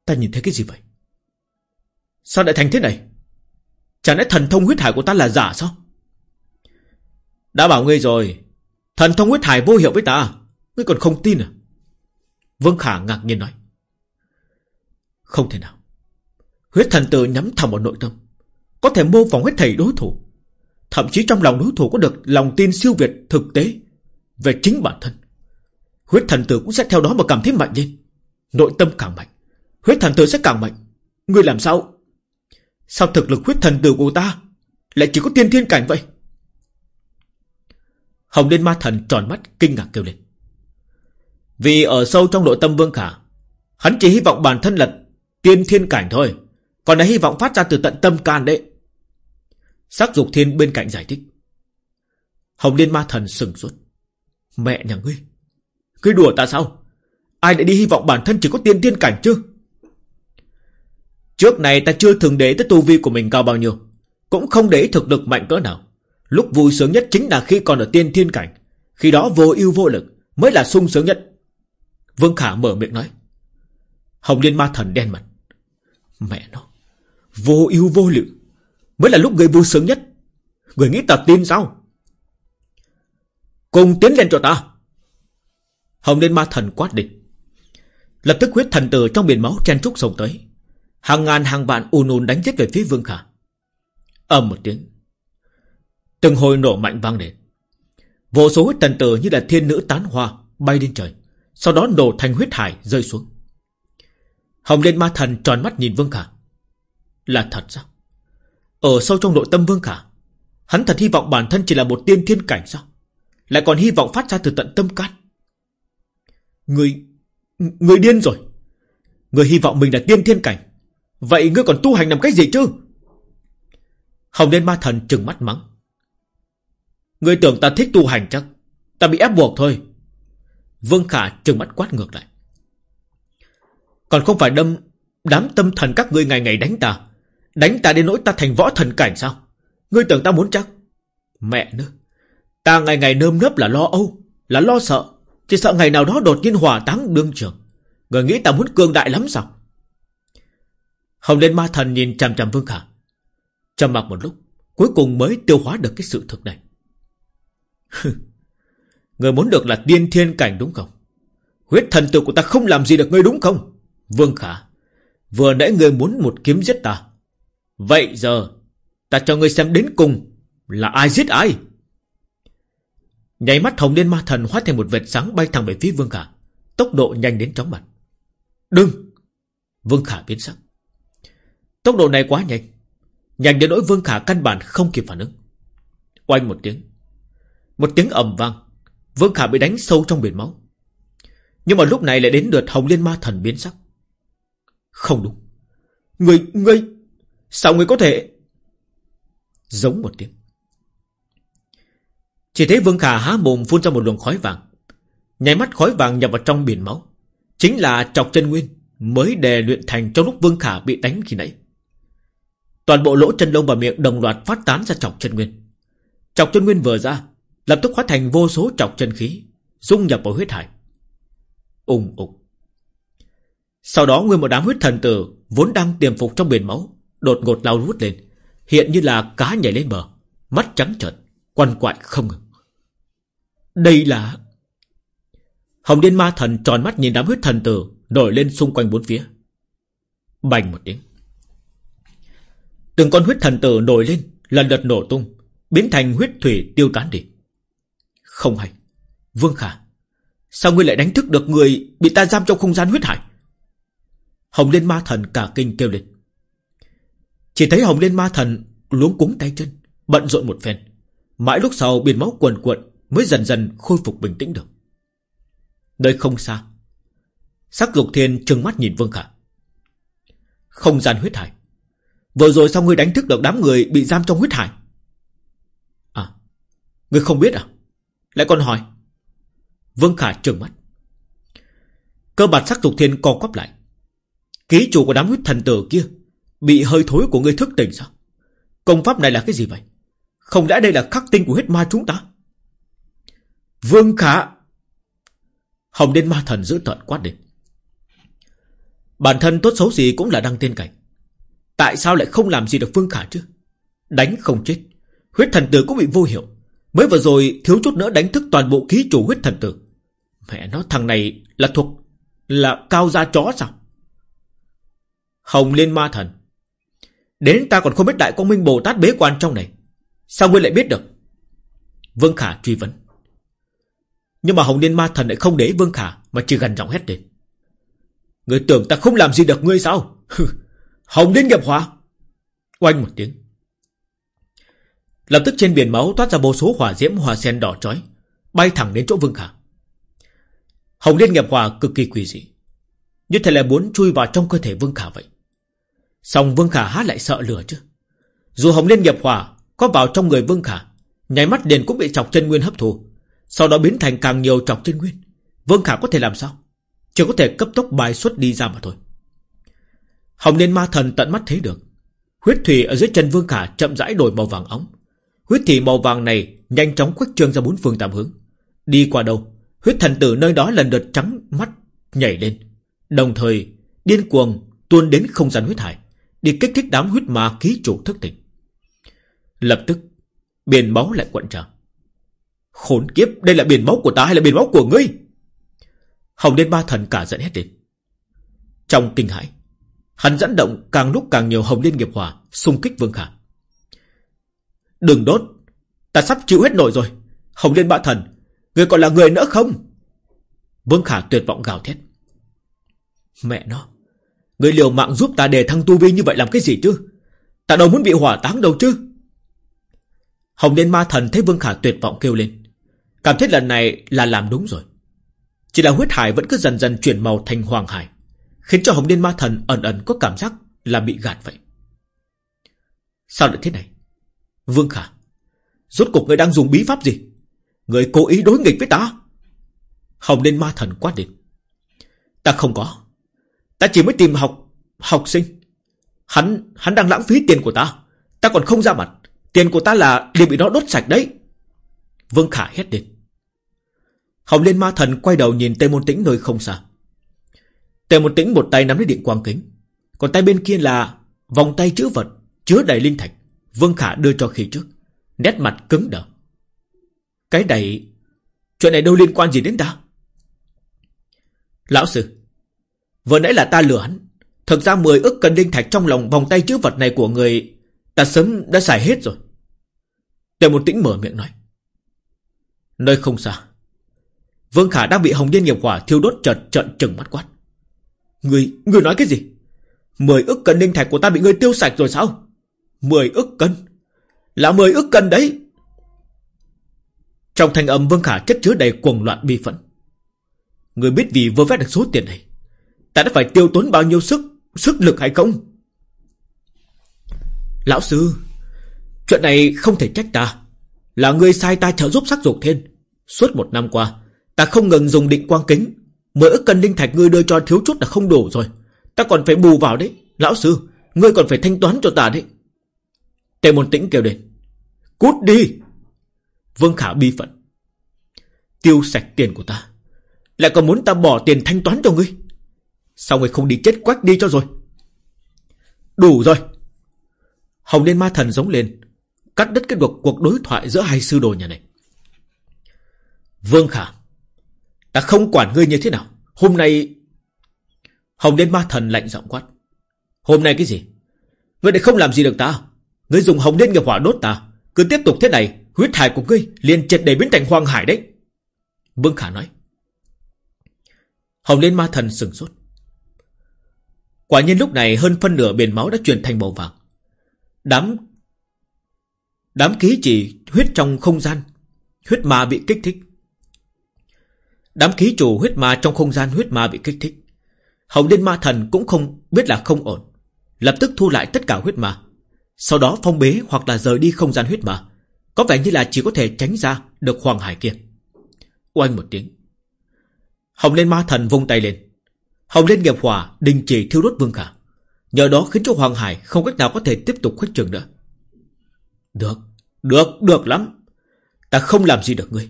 Ta nhìn thấy cái gì vậy? Sao lại thành thế này? Chẳng lẽ thần thông huyết hải của ta là giả sao? Đã bảo ngươi rồi. Thần thông huyết hải vô hiệu với ta. Ngươi còn không tin à? Vương Khả ngạc nhiên nói. Không thể nào. Huyết thần tử nhắm thẳng vào nội tâm. Có thể mô phỏng hết thầy đối thủ. Thậm chí trong lòng đối thủ có được lòng tin siêu việt thực tế Về chính bản thân. Huyết thần tử cũng sẽ theo đó mà cảm thấy mạnh lên. Nội tâm càng mạnh. Huyết thần tử sẽ càng mạnh. Ngươi làm sao? Sao thực lực huyết thần tử của ta Lại chỉ có tiên thiên cảnh vậy? Hồng Liên Ma Thần tròn mắt kinh ngạc kêu lên. Vì ở sâu trong nội tâm Vương Khả, Hắn chỉ hy vọng bản thân là tiên thiên cảnh thôi. Còn là hy vọng phát ra từ tận tâm can đấy. Sắc dục thiên bên cạnh giải thích. Hồng Liên Ma Thần sừng sốt. Mẹ nhà ngươi. Ngươi đùa ta sao? Ai lại đi hy vọng bản thân chỉ có tiên tiên cảnh chứ? Trước này ta chưa thường để tới tu vi của mình cao bao nhiêu. Cũng không để thực lực mạnh cỡ nào. Lúc vui sướng nhất chính là khi còn ở tiên thiên cảnh. Khi đó vô ưu vô lực mới là sung sướng nhất. Vương Khả mở miệng nói. Hồng Liên Ma Thần đen mặt. Mẹ nó. Vô ưu vô lực Mới là lúc người vui sướng nhất. Người nghĩ ta tin sao? Cùng tiến lên cho ta. Hồng Liên Ma Thần quát địch Lập tức huyết thần tử trong biển máu chen trúc sông tới. Hàng ngàn hàng vạn ùn ùn đánh giết về phía Vương Khả. Ầm một tiếng. Từng hồi nổ mạnh vang lên. Vô số huyết thần tử như là thiên nữ tán hoa Bay lên trời, Sau đó nổ thành huyết hải rơi xuống. Hồng Liên Ma Thần tròn mắt nhìn Vương Khả. Là thật sao? Ở sâu trong nội tâm Vương Khả, hắn thật hy vọng bản thân chỉ là một tiên thiên cảnh sao? Lại còn hy vọng phát ra từ tận tâm can. Người... Người điên rồi. Người hy vọng mình là tiên thiên cảnh. Vậy ngươi còn tu hành làm cái gì chứ? Hồng Liên Ma Thần trừng mắt mắng. Ngươi tưởng ta thích tu hành chắc? Ta bị ép buộc thôi. Vương Khả trừng mắt quát ngược lại. Còn không phải đâm đám tâm thần các ngươi ngày ngày đánh ta Đánh ta đến nỗi ta thành võ thần cảnh sao? Ngươi tưởng ta muốn chắc? Mẹ nữa Ta ngày ngày nơm nớp là lo âu, Là lo sợ. Chỉ sợ ngày nào đó đột nhiên hỏa táng đương trường. Người nghĩ ta muốn cương đại lắm sao? Hồng lên ma thần nhìn chằm chằm Vương Khả. Trầm mặc một lúc, Cuối cùng mới tiêu hóa được cái sự thực này. Người muốn được là tiên thiên cảnh đúng không? Huyết thần tử của ta không làm gì được ngươi đúng không? Vương Khả, Vừa nãy ngươi muốn một kiếm giết ta Vậy giờ Ta cho ngươi xem đến cùng Là ai giết ai. Nhảy mắt hồng liên ma thần hóa thành một vệt sáng bay thẳng về phía Vương Khả. Tốc độ nhanh đến chóng mặt. Đừng! Vương Khả biến sắc. Tốc độ này quá nhanh. Nhanh đến nỗi Vương Khả căn bản không kịp phản ứng. Oanh một tiếng. Một tiếng ầm vang. Vương Khả bị đánh sâu trong biển máu. Nhưng mà lúc này lại đến lượt Hồng Liên Ma Thần biến sắc. Không đúng. Người, người! Sao người có thể? Giống một tiếng. Chỉ thấy Vương Khả há mồm phun ra một luồng khói vàng. Nhảy mắt khói vàng nhập vào trong biển máu. Chính là trọc chân nguyên Mới đề luyện thành trong lúc Vương Khả bị đánh khi nãy. Toàn bộ lỗ chân lông và miệng đồng loạt phát tán ra trọc chân nguyên. Trọc chân nguyên vừa ra, Lập tức hóa thành vô số trọc chân khí, Dung nhập vào huyết hải. Ùng ục. Sau đó nguyên một đám huyết thần tử Vốn đang tiềm phục trong biển máu Đột ngột lao rút lên. Hiện như là cá nhảy lên bờ, Mắt trắng trợn, Quằn quại không ngừng. Đây là Hồng Điên Ma Thần tròn mắt nhìn đám huyết thần tử Nổi lên xung quanh bốn phía. Bành một tiếng. Từng con huyết thần tử nổi lên, Lần lượt nổ tung, Biến thành huyết thủy tiêu tán đi. Không hay. Vương Khả, Sao ngươi lại đánh thức được người Bị ta giam trong không gian huyết hải? Hồng Liên Ma Thần cả kinh kêu lên. Chỉ thấy Hồng Liên Ma Thần Luống cuống tay chân, Bận rộn một phen. Mãi lúc sau, biển máu cuồn cuộn Mới dần dần khôi phục bình tĩnh được. Nơi không xa, Sắc dục thiên trừng mắt nhìn Vương Khả. Không gian huyết hải. Vừa rồi sao ngươi đánh thức được đám người Bị giam trong huyết hải? À Ngươi không biết à? Lại còn hỏi. Vương Khả trừng mắt. Cơ bản sắc dục thiên co quắp lại. Ký chủ của đám huyết thần tử kia Bị hơi thối của ngươi thức tỉnh sao? Công pháp này là cái gì vậy? Không lẽ đây là khắc tinh của huyết ma chúng ta? Vương Khả Hồng Đen Ma Thần giữ tận quát định Bản thân tốt xấu gì cũng là đăng tiên cảnh. Tại sao lại không làm gì được Vương Khả chứ? Đánh không chết. Huyết thần tử cũng bị vô hiệu. Mới vừa rồi thiếu chút nữa đánh thức toàn bộ ký chủ huyết thần tử. Mẹ nó, thằng này là thuộc Là cao gia chó sao? Hồng Liên Ma Thần. Đến ta còn không biết Đại Quang Minh Bồ Tát bế quan trong này. Sao ngươi lại biết được? Vương Khả truy vấn. Nhưng mà Hồng Liên Ma Thần lại không để Vương Khả, Mà chỉ gần giọng hét lên. Ngươi tưởng ta không làm gì được ngươi sao? Hồng Liên nghiệp hỏa! Oanh một tiếng. Lập tức trên biển máu toát ra vô số hỏa diễm, hỏa sen đỏ trói Bay thẳng đến chỗ Vương Khả. Hồng Liên nghiệp hỏa cực kỳ quỷ dị. Như thể là muốn chui vào trong cơ thể Vương Khả vậy. Xong Vương Khả há lại sợ lửa chứ? Dù Hồng Liên nghiệp hỏa Có vào trong người Vương Khả, Nháy mắt liền cũng bị chọc chân nguyên hấp thụ, Sau đó biến thành càng nhiều chọc chân nguyên. Vương Khả có thể làm sao? Chỉ có thể cấp tốc bài xuất đi ra mà thôi. Hồng Liên ma thần tận mắt thấy được, Huyết thủy ở dưới chân Vương Khả chậm rãi đổi màu vàng óng. Huyết thủy màu vàng này Nhanh chóng khuếch trương ra bốn phương tám hướng. Đi qua đâu, Huyết thần tử nơi đó lần lượt trắng mắt nhảy lên, Đồng thời điên cuồng tuôn đến không gian huyết hải. Đi kích thích đám huyết ma ký chủ thức tỉnh. Lập tức, Biển máu lại quặn trào. Khốn kiếp, Đây là biển máu của ta hay là biển máu của ngươi? Hồng Liên Ba Thần cả giận hết lên. Trong kinh hãi, Hắn dẫn động càng lúc càng nhiều hồng liên nghiệp hỏa xung kích Vương Khả. Đừng đốt, Ta sắp chịu hết nổi rồi. Hồng liên ba thần Người còn là người nữa không? Vương Khả tuyệt vọng gào thét. Mẹ nó Người liều mạng giúp ta đề thăng tu vi như vậy làm cái gì chứ? Ta đâu muốn bị hỏa táng đâu chứ? Hồng Liên Ma Thần thấy Vương Khả tuyệt vọng kêu lên. Cảm thấy lần này là làm đúng rồi. Chỉ là huyết hải vẫn cứ dần dần chuyển màu thành hoàng hải, Khiến cho Hồng Liên Ma Thần ẩn ẩn có cảm giác là bị gạt vậy. Sao lại thế này? Vương Khả, Rốt cuộc người đang dùng bí pháp gì? Người cố ý đối nghịch với ta? Hồng Liên Ma Thần quát đến Ta không có. Ta chỉ mới tìm học Học sinh. Hắn hắn đang lãng phí tiền của ta. Ta còn không ra mặt. Tiền của ta là đều bị nó đốt sạch đấy. Vương Khả hét lên. Hồng Liên Ma Thần quay đầu nhìn tề Môn Tĩnh nơi không xa. Tề môn tĩnh một tay nắm lấy điện quang kính, Còn tay bên kia là Vòng tay chữ vật, Chứa đầy linh thạch. Vương Khả đưa cho khi trước, Nét mặt cứng đờ. Cái này, Chuyện này đâu liên quan gì đến ta? Lão sư Vừa nãy là ta lừa hắn Thực ra 10 ức cân linh thạch trong lòng vòng tay chữ vật này của người Ta sớm đã xài hết rồi Tề một tĩnh mở miệng nói Nơi không xa Vương Khả đang bị Hồng Liên nghiệp hỏa thiêu đốt chợt trận trừng mắt quát Người, người nói cái gì? Mười ức cân linh thạch của ta bị người tiêu sạch rồi sao? Mười ức cân? Là mười ức cân đấy! Trong thanh âm Vương Khả chất chứa đầy cuồng loạn bi phẫn Người biết vì vơ vét được số tiền này Ta đã phải tiêu tốn bao nhiêu sức Sức lực hay không? Lão sư, Chuyện này không thể trách ta. Là người sai ta trợ giúp sắc dục thiên. Suốt một năm qua, Ta không ngừng dùng định quang kính. Mỗi ức cân linh thạch ngươi đưa cho thiếu chút là không đủ rồi. Ta còn phải bù vào đấy. Lão sư, Ngươi còn phải thanh toán cho ta đấy. Tề môn tĩnh kêu lên. Cút đi! Vương Khả bi phận. Tiêu sạch tiền của ta. Lại còn muốn ta bỏ tiền thanh toán cho ngươi. Sao người không đi chết quách đi cho rồi? Đủ rồi. Hồng Liên Ma Thần giống lên, Cắt đứt cái cuộc cuộc đối thoại giữa hai sư đồ nhà này. Vương Khả, Ta không quản ngươi như thế nào. Hôm nay, Hồng Liên Ma Thần lạnh giọng quát. Hôm nay cái gì? Ngươi lại không làm gì được ta? Ngươi dùng Hồng Liên nghiệp hỏa đốt ta, Cứ tiếp tục thế này, Huyết hải của ngươi liền triệt để biến thành hoang hải đấy. Vương Khả nói. Hồng Liên Ma Thần sừng sốt. Quả nhiên lúc này hơn phân nửa biển máu đã chuyển thành màu vàng. Đám Đám ký chỉ huyết trong không gian, Huyết ma bị kích thích. Đám ký chủ huyết ma trong không gian huyết ma bị kích thích. Hồng Liên Ma Thần cũng không biết là không ổn, Lập tức thu lại tất cả huyết ma. Sau đó phong bế hoặc là rời đi không gian huyết ma, Có vẻ như là chỉ có thể tránh ra Được Hoàng Hải kia. Oanh một tiếng. Hồng Liên Ma Thần vung tay lên. Hồng Liên nghiệp hỏa đình chỉ thiêu đốt Vương Khả. Nhờ đó khiến cho Hoàng Hải không cách nào có thể tiếp tục khuếch trường nữa. Được Được, được lắm. Ta không làm gì được ngươi.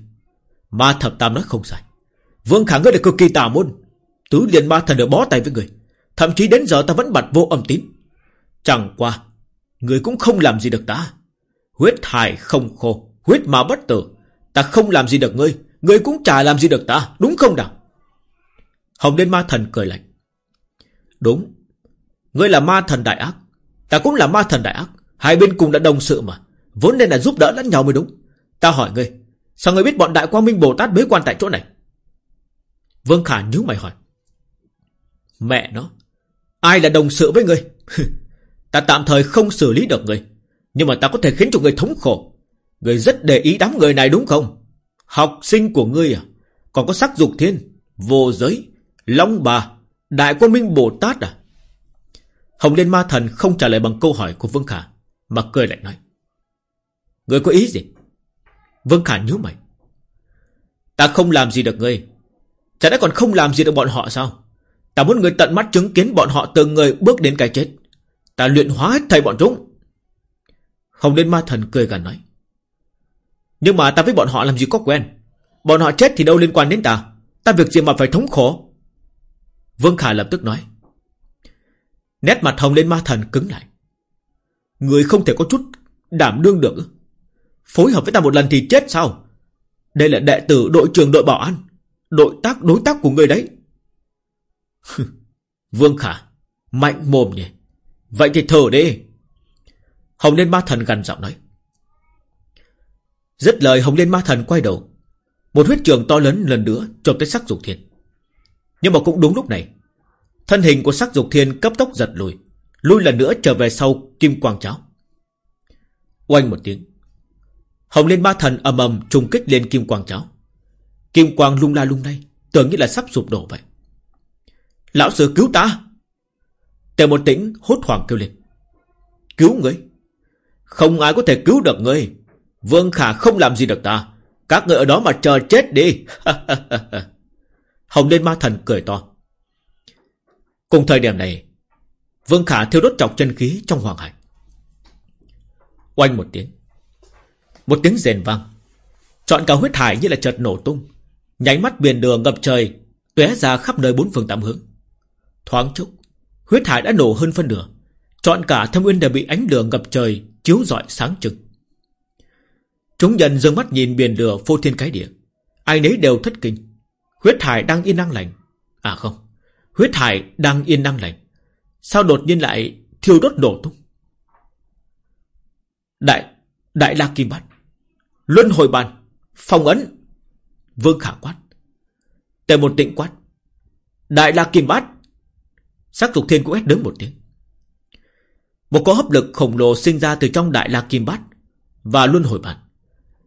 Ma thập tam nói không sai. Vương Khả ngươi là cực kỳ tà môn. Tứ liền ma thần được bó tay với người Thậm chí đến giờ ta vẫn bật vô âm tín. Chẳng qua Người cũng không làm gì được ta. Huyết hài không khô Huyết mà bất tử. Ta không làm gì được ngươi. Ngươi cũng chả làm gì được ta Đúng không nào? Hồng Liên Ma Thần cười lạnh. Đúng, Ngươi là ma thần đại ác, Ta cũng là ma thần đại ác, Hai bên cùng đã đồng sự mà, Vốn nên là giúp đỡ lẫn nhau mới đúng. Ta hỏi ngươi, Sao ngươi biết bọn đại quang minh Bồ Tát bế quan tại chỗ này? Vương Khả nhíu mày hỏi. Mẹ nó, Ai là đồng sự với ngươi? Ta tạm thời không xử lý được ngươi, Nhưng mà ta có thể khiến cho ngươi thống khổ. Ngươi rất để ý đám người này đúng không? Học sinh của ngươi à Còn có sắc dục thiên, Vô giới. Long bà, Đại quang minh Bồ Tát à? Hồng Liên Ma Thần không trả lời bằng câu hỏi của Vương Khả, Mà cười lại nói. Ngươi có ý gì? Vương Khả nhíu mày. Ta không làm gì được ngươi. Chả đã còn không làm gì được bọn họ sao? Ta muốn người tận mắt chứng kiến bọn họ từng người bước đến cái chết. Ta luyện hóa hết thầy bọn chúng. Hồng Liên Ma Thần cười gần nói. Nhưng mà ta với bọn họ làm gì có quen. Bọn họ chết thì đâu liên quan đến ta. Ta việc gì mà phải thống khổ? Vương Khả lập tức nói. Nét mặt Hồng Liên Ma Thần cứng lại. Người không thể có chút đảm đương được Phối hợp với ta một lần thì chết sao? Đây là đệ tử đội trưởng đội bảo an, Đội tác, đối tác của người đấy. Vương Khả, Mạnh mồm nhỉ? Vậy thì thở đi. Hồng Liên Ma Thần gần giọng nói. Rất lời, Hồng Liên Ma Thần quay đầu. Một huyết trường to lớn lần nữa Chộp tới sắc dục thiệt nhưng mà cũng đúng lúc này, Thân hình của sắc dục thiên cấp tốc giật lùi lùi lần nữa trở về sau kim quang cháo. Oanh một tiếng, Hồng Liên ba Thần ầm ầm trùng kích lên kim quang cháo. Kim quang lung la lung lay, Tưởng như là sắp sụp đổ vậy. Lão sư cứu ta! Tề một tĩnh hốt hoảng kêu lên. Cứu ngươi? Không ai có thể cứu được ngươi. Vương Khả không làm gì được ta. Các người ở đó mà chờ chết đi. Hồng Liên Ma Thần cười to. Cùng thời điểm này, Vương Khả thiêu đốt trọc chân khí trong hoàng hải. Oanh một tiếng. Một tiếng rền vang. Chọn cả huyết hải như là chợt nổ tung. Nháy mắt biển đường ngập trời, tóe ra khắp nơi bốn phương tám hướng. Thoáng chốc, Huyết hải đã nổ hơn phân nửa. Chọn cả thâm uyên đều bị ánh lửa ngập trời Chiếu rọi sáng trực Chúng nhân dương mắt nhìn biển lửa phô thiên cái địa. Ai nấy đều thất kinh. Huyết hải đang yên năng lành. À không Huyết hải đang yên năng lành. Sao đột nhiên lại thiêu đốt nổ tung? Đại Đại La Kim Bát Luân hồi bàn Phong ấn Vương Khả quát Tề một tịnh quát Đại La Kim Bát. Sắc dục thiên cũng hét đứng một tiếng. Một có hấp lực khổng lồ sinh ra từ trong đại la kim bát Và luân hồi bàn,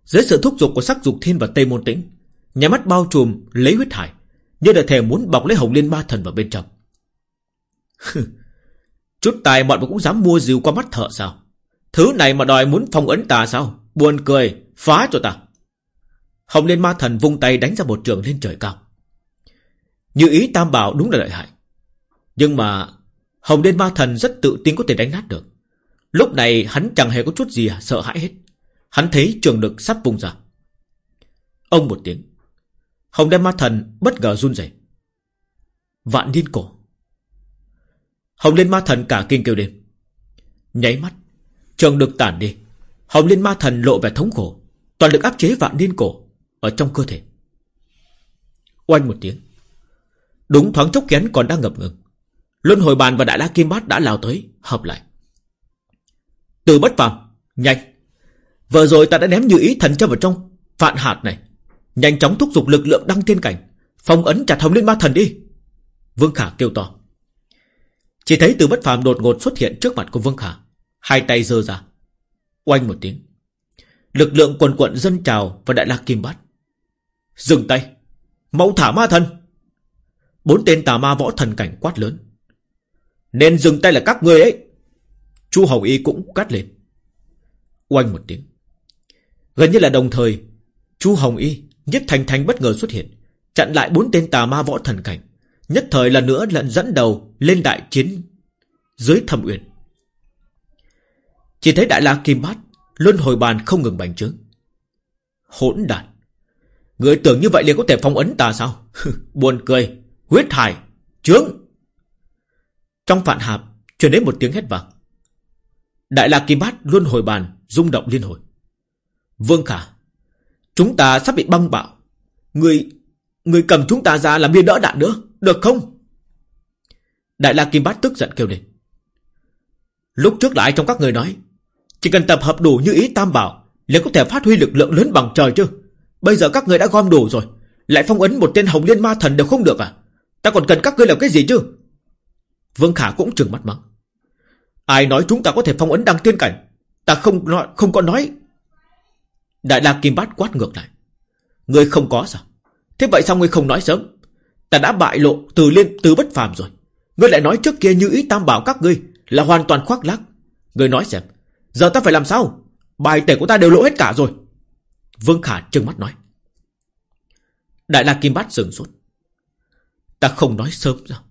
Dưới sự thúc giục của sắc dục thiên và Tây Môn Tĩnh Nhà mắt bao trùm, lấy huyết hải. Như là thề muốn bọc lấy hồng liên ma thần vào bên trong. Chút tài mọi người cũng dám mua rìu qua mắt thợ sao? Thứ này mà đòi muốn phong ấn ta sao? Buồn cười, Phá cho ta. Hồng liên ma thần vung tay đánh ra một trường lên trời cao. Như ý tam bảo đúng là lợi hại. Nhưng mà Hồng liên ma thần rất tự tin có thể đánh nát được. Lúc này hắn chẳng hề có chút gì sợ hãi hết. Hắn thấy trường lực sắp vung ra. Ông một tiếng. Hồng đem ma thần bất ngờ run rẩy. Vạn niên cổ. Hồng liên ma thần cả kinh kêu lên. Nháy mắt, Trường được tản đi. Hồng liên ma thần lộ vẻ thống khổ. Toàn lực áp chế vạn niên cổ Ở trong cơ thể. Oanh một tiếng. Đúng thoáng chốc kén còn đang ngập ngừng. Luân hồi bàn và đại la kim bát đã lao tới, Hợp lại. Từ bất phàm, Nhanh. Vừa rồi ta đã ném như ý thần cho vào trong Phạn hạt này. Nhanh chóng thúc giục lực lượng đăng thiên cảnh. Phong ấn chặt hồng liên ma thần đi. Vương Khả kêu to. Chỉ thấy từ bất phàm đột ngột xuất hiện trước mặt của Vương Khả. Hai tay giơ ra. Oanh một tiếng. Lực lượng quần quận dân trào và đại la kim bát. Dừng tay. Mau thả ma thần. Bốn tên tà ma võ thần cảnh quát lớn. Nên dừng tay là các ngươi ấy. Chu Hồng Y cũng cắt lên. Oanh một tiếng. Gần như là đồng thời, Chu Hồng Y Nhất Thành Thành bất ngờ xuất hiện, Chặn lại bốn tên tà ma võ thần cảnh. Nhất thời lần nữa lận dẫn đầu Lên đại chiến Dưới thâm uyển Chỉ thấy đại la kim bát Luân hồi bàn không ngừng bành trướng. Hỗn đản. Người tưởng như vậy liền có thể phong ấn ta sao? Buồn cười, Huyết hải Trướng Trong phạn hạp truyền đến một tiếng hét vang. Đại la kim bát luân hồi bàn rung động liên hồi. Vương Khả Chúng ta sắp bị băng bạo. Người Người cầm chúng ta ra làm bia đỡ đạn nữa Được không? Đại la Kim Bát tức giận kêu lên. Lúc trước lại trong các người nói Chỉ cần tập hợp đủ như ý tam bảo liền có thể phát huy lực lượng lớn bằng trời chứ? Bây giờ các người đã gom đủ rồi Lại phong ấn một tên hồng liên ma thần đều không được à? Ta còn cần các ngươi làm cái gì chứ? Vương Khả cũng trừng mắt mắng. Ai nói chúng ta có thể phong ấn đăng tiên cảnh? Ta không nói, không có nói Đại La Kim Bát quát ngược lại. Ngươi không có sao? Thế vậy sao ngươi không nói sớm? Ta đã bại lộ từ liên từ bất phàm rồi. Ngươi lại nói trước kia như ý tam bảo các ngươi là hoàn toàn khoác lác. Ngươi nói xem, giờ ta phải làm sao? Bài tể của ta đều lộ hết cả rồi. Vương Khả trừng mắt nói. Đại La Kim Bát dừng suốt. Ta không nói sớm sao?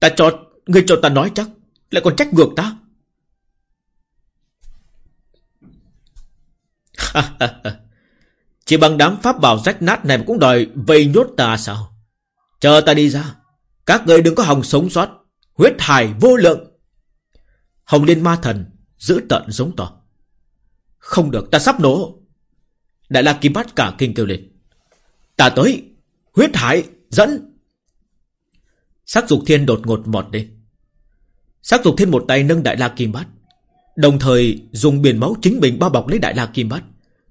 Ta cho, ngươi cho ta nói chắc, lại còn trách ngược ta. Chỉ bằng đám pháp bảo rách nát này mà cũng đòi vây nhốt ta sao? Chờ ta đi ra. Các người đừng có hòng sống sót. Huyết hải vô lượng. Hồng Liên Ma Thần giữ tận giống to. Không được, ta sắp nổ. Đại La Kim Bát cả kinh kêu lên. Ta tới. Huyết hải, dẫn. Sắc dục thiên đột ngột mọt lên. Sắc dục thiên một tay nâng Đại La Kim Bát. Đồng thời dùng biển máu chính mình bao bọc lấy Đại La Kim Bát.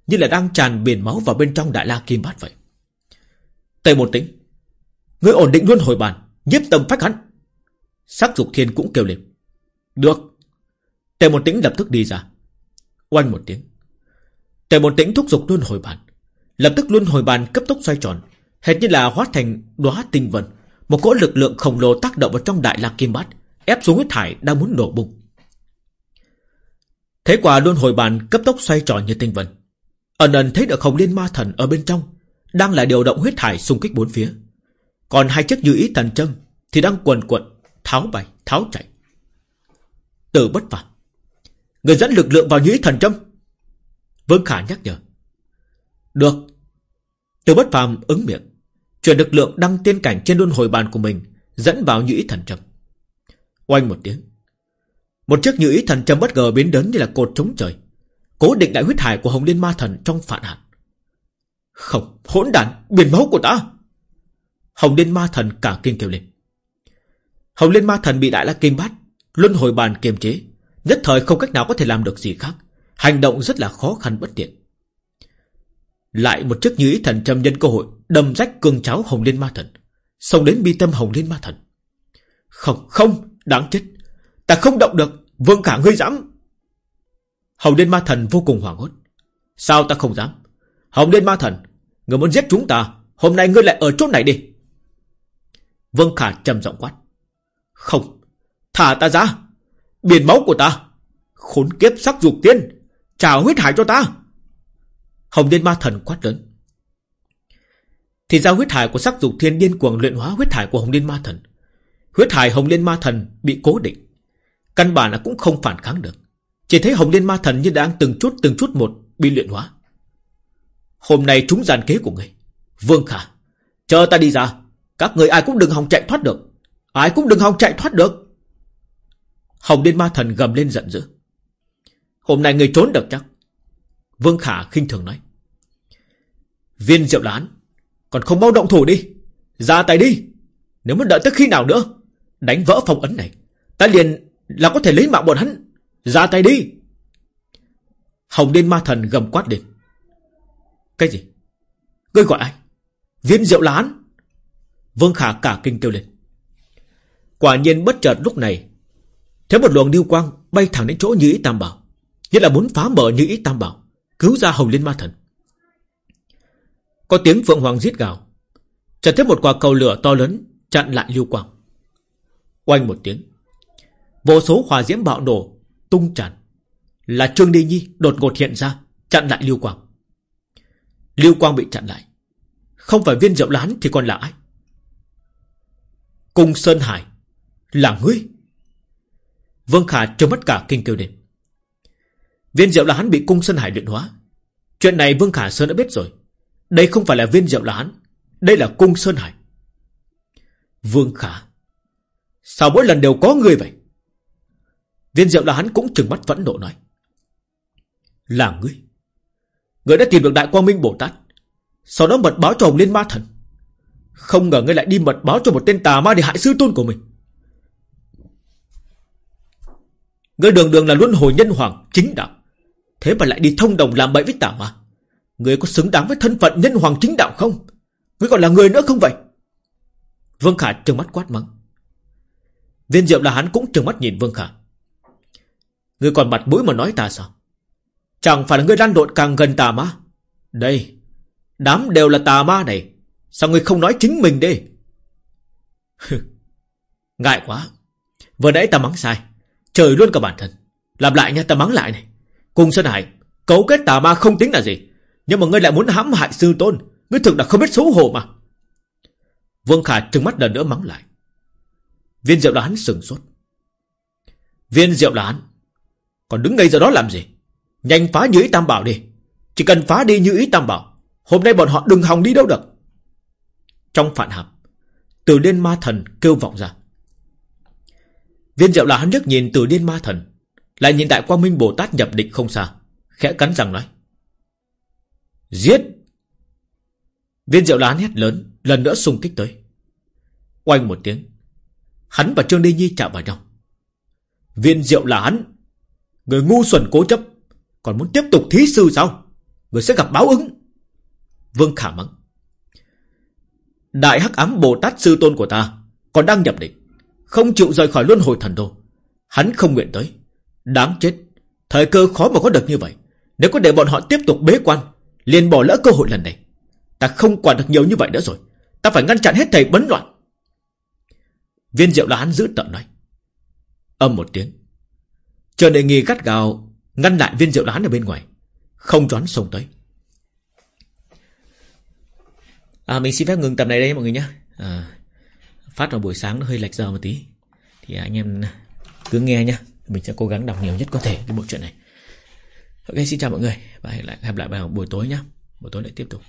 Như là đang tràn biển máu vào bên trong đại la kim bát vậy. Tề một tính Ngươi ổn định luôn hồi bàn, Nhiếp tâm phách hắn. Sắc dục thiên cũng kêu lên. Được. Tề một tĩnh lập tức đi ra. Oanh một tiếng. Tề một tĩnh thúc giục luôn hồi bàn. Lập tức luôn hồi bàn cấp tốc xoay tròn, Hệt như là hóa thành đóa tinh vân. Một cỗ lực lượng khổng lồ tác động vào trong đại la kim bát, Ép xuống huyết thải đang muốn nổ bùng. Thế quả luôn hồi bàn cấp tốc xoay tròn như tinh vân. Ẩn ẩn thấy được Hồng Liên Ma Thần ở bên trong Đang là điều động huyết hải xung kích bốn phía. Còn hai chiếc như ý thần chân Thì đang quần quật Tháo bay, tháo chạy. Từ bất phàm. Người dẫn lực lượng vào như ý thần châm. Vương Khả nhắc nhở. Được. Từ bất phàm ứng miệng Chuyển lực lượng đăng tiên cảnh trên luân hồi bàn của mình Dẫn vào như ý thần châm. Oanh một tiếng. Một chiếc như ý thần châm bất ngờ biến đến như là cột trống trời. Cố định đại huyết hải của Hồng Liên Ma Thần trong phản hạn. Không, hỗn đản, biển máu của ta. Hồng Liên Ma Thần cả kinh kêu lên. Hồng Liên Ma Thần bị đại la kim bát, luân hồi bàn kiềm chế, nhất thời không cách nào có thể làm được gì khác, hành động rất là khó khăn bất tiện. Lại một chiếc như ý thần châm nhân cơ hội đâm rách cương cháo Hồng Liên Ma Thần, xông đến bi tâm Hồng Liên Ma Thần. Không, không, đáng chết, ta không động được, vương cả ngươi dám. Hồng Liên Ma Thần vô cùng hoảng hốt. Sao ta không dám? Hồng Liên Ma Thần, Người muốn giết chúng ta, Hôm nay ngươi lại ở chỗ này đi. Vương Khả trầm giọng quát. Không, Thả ta ra. Biển máu của ta, Khốn kiếp sắc dục tiên, Trả huyết hải cho ta. Hồng Liên Ma Thần quát lớn. Thì ra huyết hải của sắc dục thiên điên cuồng luyện hóa huyết hải của Hồng Liên Ma Thần. Huyết hải Hồng Liên Ma Thần bị cố định. Căn bản là cũng không phản kháng được. Chỉ thấy Hồng Liên Ma Thần như đang từng chút từng chút một bị luyện hóa. Hôm nay chúng giàn kế của người Vương Khả, Chờ ta đi ra. Các người ai cũng đừng hòng chạy thoát được. Ai cũng đừng hòng chạy thoát được. Hồng Liên Ma Thần gầm lên giận dữ. Hôm nay người trốn được chắc? Vương Khả khinh thường nói. Viên diệu lán, Còn không mau động thủ đi. Ra tay đi. Nếu muốn đợi tới khi nào nữa, Đánh vỡ phong ấn này, Ta liền là có thể lấy mạng bọn hắn. Ra tay đi. Hồng Liên Ma Thần gầm quát lên. Cái gì? Ngươi gọi ai? Viên diệu lán. Vương Khả cả kinh kêu lên. Quả nhiên bất chợt lúc này, Thấy một luồng điêu quang bay thẳng đến chỗ như ý tam bảo. Như là muốn phá mở như ý tam bảo, Cứu ra hồng liên ma thần. Có tiếng phượng hoàng giết gào. Chợt thấy một quả cầu lửa to lớn Chặn lại lưu quang. Oanh một tiếng, Vô số hỏa diễm bạo nổ Tung tràn Là Trương Đi Nhi đột ngột hiện ra, Chặn lại lưu quang. Lưu quang bị chặn lại. Không phải viên rượu lán thì còn là ai? Cung Sơn Hải, Là ngươi? Vương Khả trơ mất cả kinh kêu lên Viên rượu lán bị cung Sơn Hải luyện hóa. Chuyện này Vương Khả Sơn đã biết rồi. Đây không phải là viên rượu lán Đây là cung Sơn Hải. Vương Khả, Sao mỗi lần đều có người vậy? Viên diệu là hắn cũng trừng mắt vẫn nộ nói. Là ngươi. Ngươi đã tìm được Đại Quang Minh Bồ Tát. Sau đó mật báo cho Hồng Liên Ma Thần. Không ngờ ngươi lại đi mật báo cho một tên tà ma để hại sư tôn của mình. Ngươi đường đường là luân hồi nhân hoàng chính đạo. Thế mà lại đi thông đồng làm bậy với tà ma. Ngươi có xứng đáng với thân phận nhân hoàng chính đạo không? Ngươi còn là người nữa không vậy? Vương Khả trừng mắt quát mắng. Viên diệu là hắn cũng trừng mắt nhìn Vương Khả. Ngươi còn mặt mũi mà nói ta sao? Chẳng phải là ngươi lăn lộn càng gần tà ma? Đây, Đám đều là tà ma này. Sao ngươi không nói chính mình đi Ngại quá. Vừa nãy ta mắng sai. Trời luôn cả bản thân. Làm lại nha, ta mắng lại này. Cùng Sơn Hải, Cấu kết tà ma không tính là gì. Nhưng mà ngươi lại muốn hãm hại sư tôn. Ngươi thực là không biết xấu hổ mà. Vương Khả trừng mắt lần nữa mắng lại. Viên diệu đoán sừng sốt. Viên diệu là còn đứng ngay giờ đó làm gì? Nhanh phá như ý tam bảo đi. Chỉ cần phá đi như ý tam bảo, Hôm nay bọn họ đừng hòng đi đâu được. Trong phản hạp, Từ liên ma thần kêu vọng ra. Viên diệu là hắn liếc nhìn từ điên ma thần, Lại nhìn đại quang minh Bồ Tát nhập định không xa, Khẽ cắn răng nói. Giết! Viên diệu lá hét lớn, Lần nữa xung kích tới. Oanh một tiếng, Hắn và Trương Đi Nhi chạm vào nhau. Viên diệu là hắn Người ngu xuẩn cố chấp, Còn muốn tiếp tục thí sư sao? Người sẽ gặp báo ứng. Vương Khả mắng. Đại hắc ám Bồ Tát sư tôn của ta Còn đang nhập định, Không chịu rời khỏi luân hồi thần đô. Hắn không nguyện tới. Đáng chết, Thời cơ khó mà có được như vậy. Nếu có để bọn họ tiếp tục bế quan, liền bỏ lỡ cơ hội lần này. Ta không quản được nhiều như vậy nữa rồi. Ta phải ngăn chặn hết thầy bấn loạn. Viên diệu là hắn giữ tận nói. Âm một tiếng Chờ đề nghị gắt gào Ngăn lại viên rượu đán ở bên ngoài. Không cho hắn xông tới. À mình xin phép ngừng tập này đây mọi người nhé. À, Phát vào buổi sáng nó hơi lệch giờ một tí. Thì anh em cứ nghe nhé. Mình sẽ cố gắng đọc nhiều nhất có thể cái bộ truyện này. Ok xin chào mọi người Và hẹn lại gặp lại vào buổi tối nhé. Buổi tối lại tiếp tục.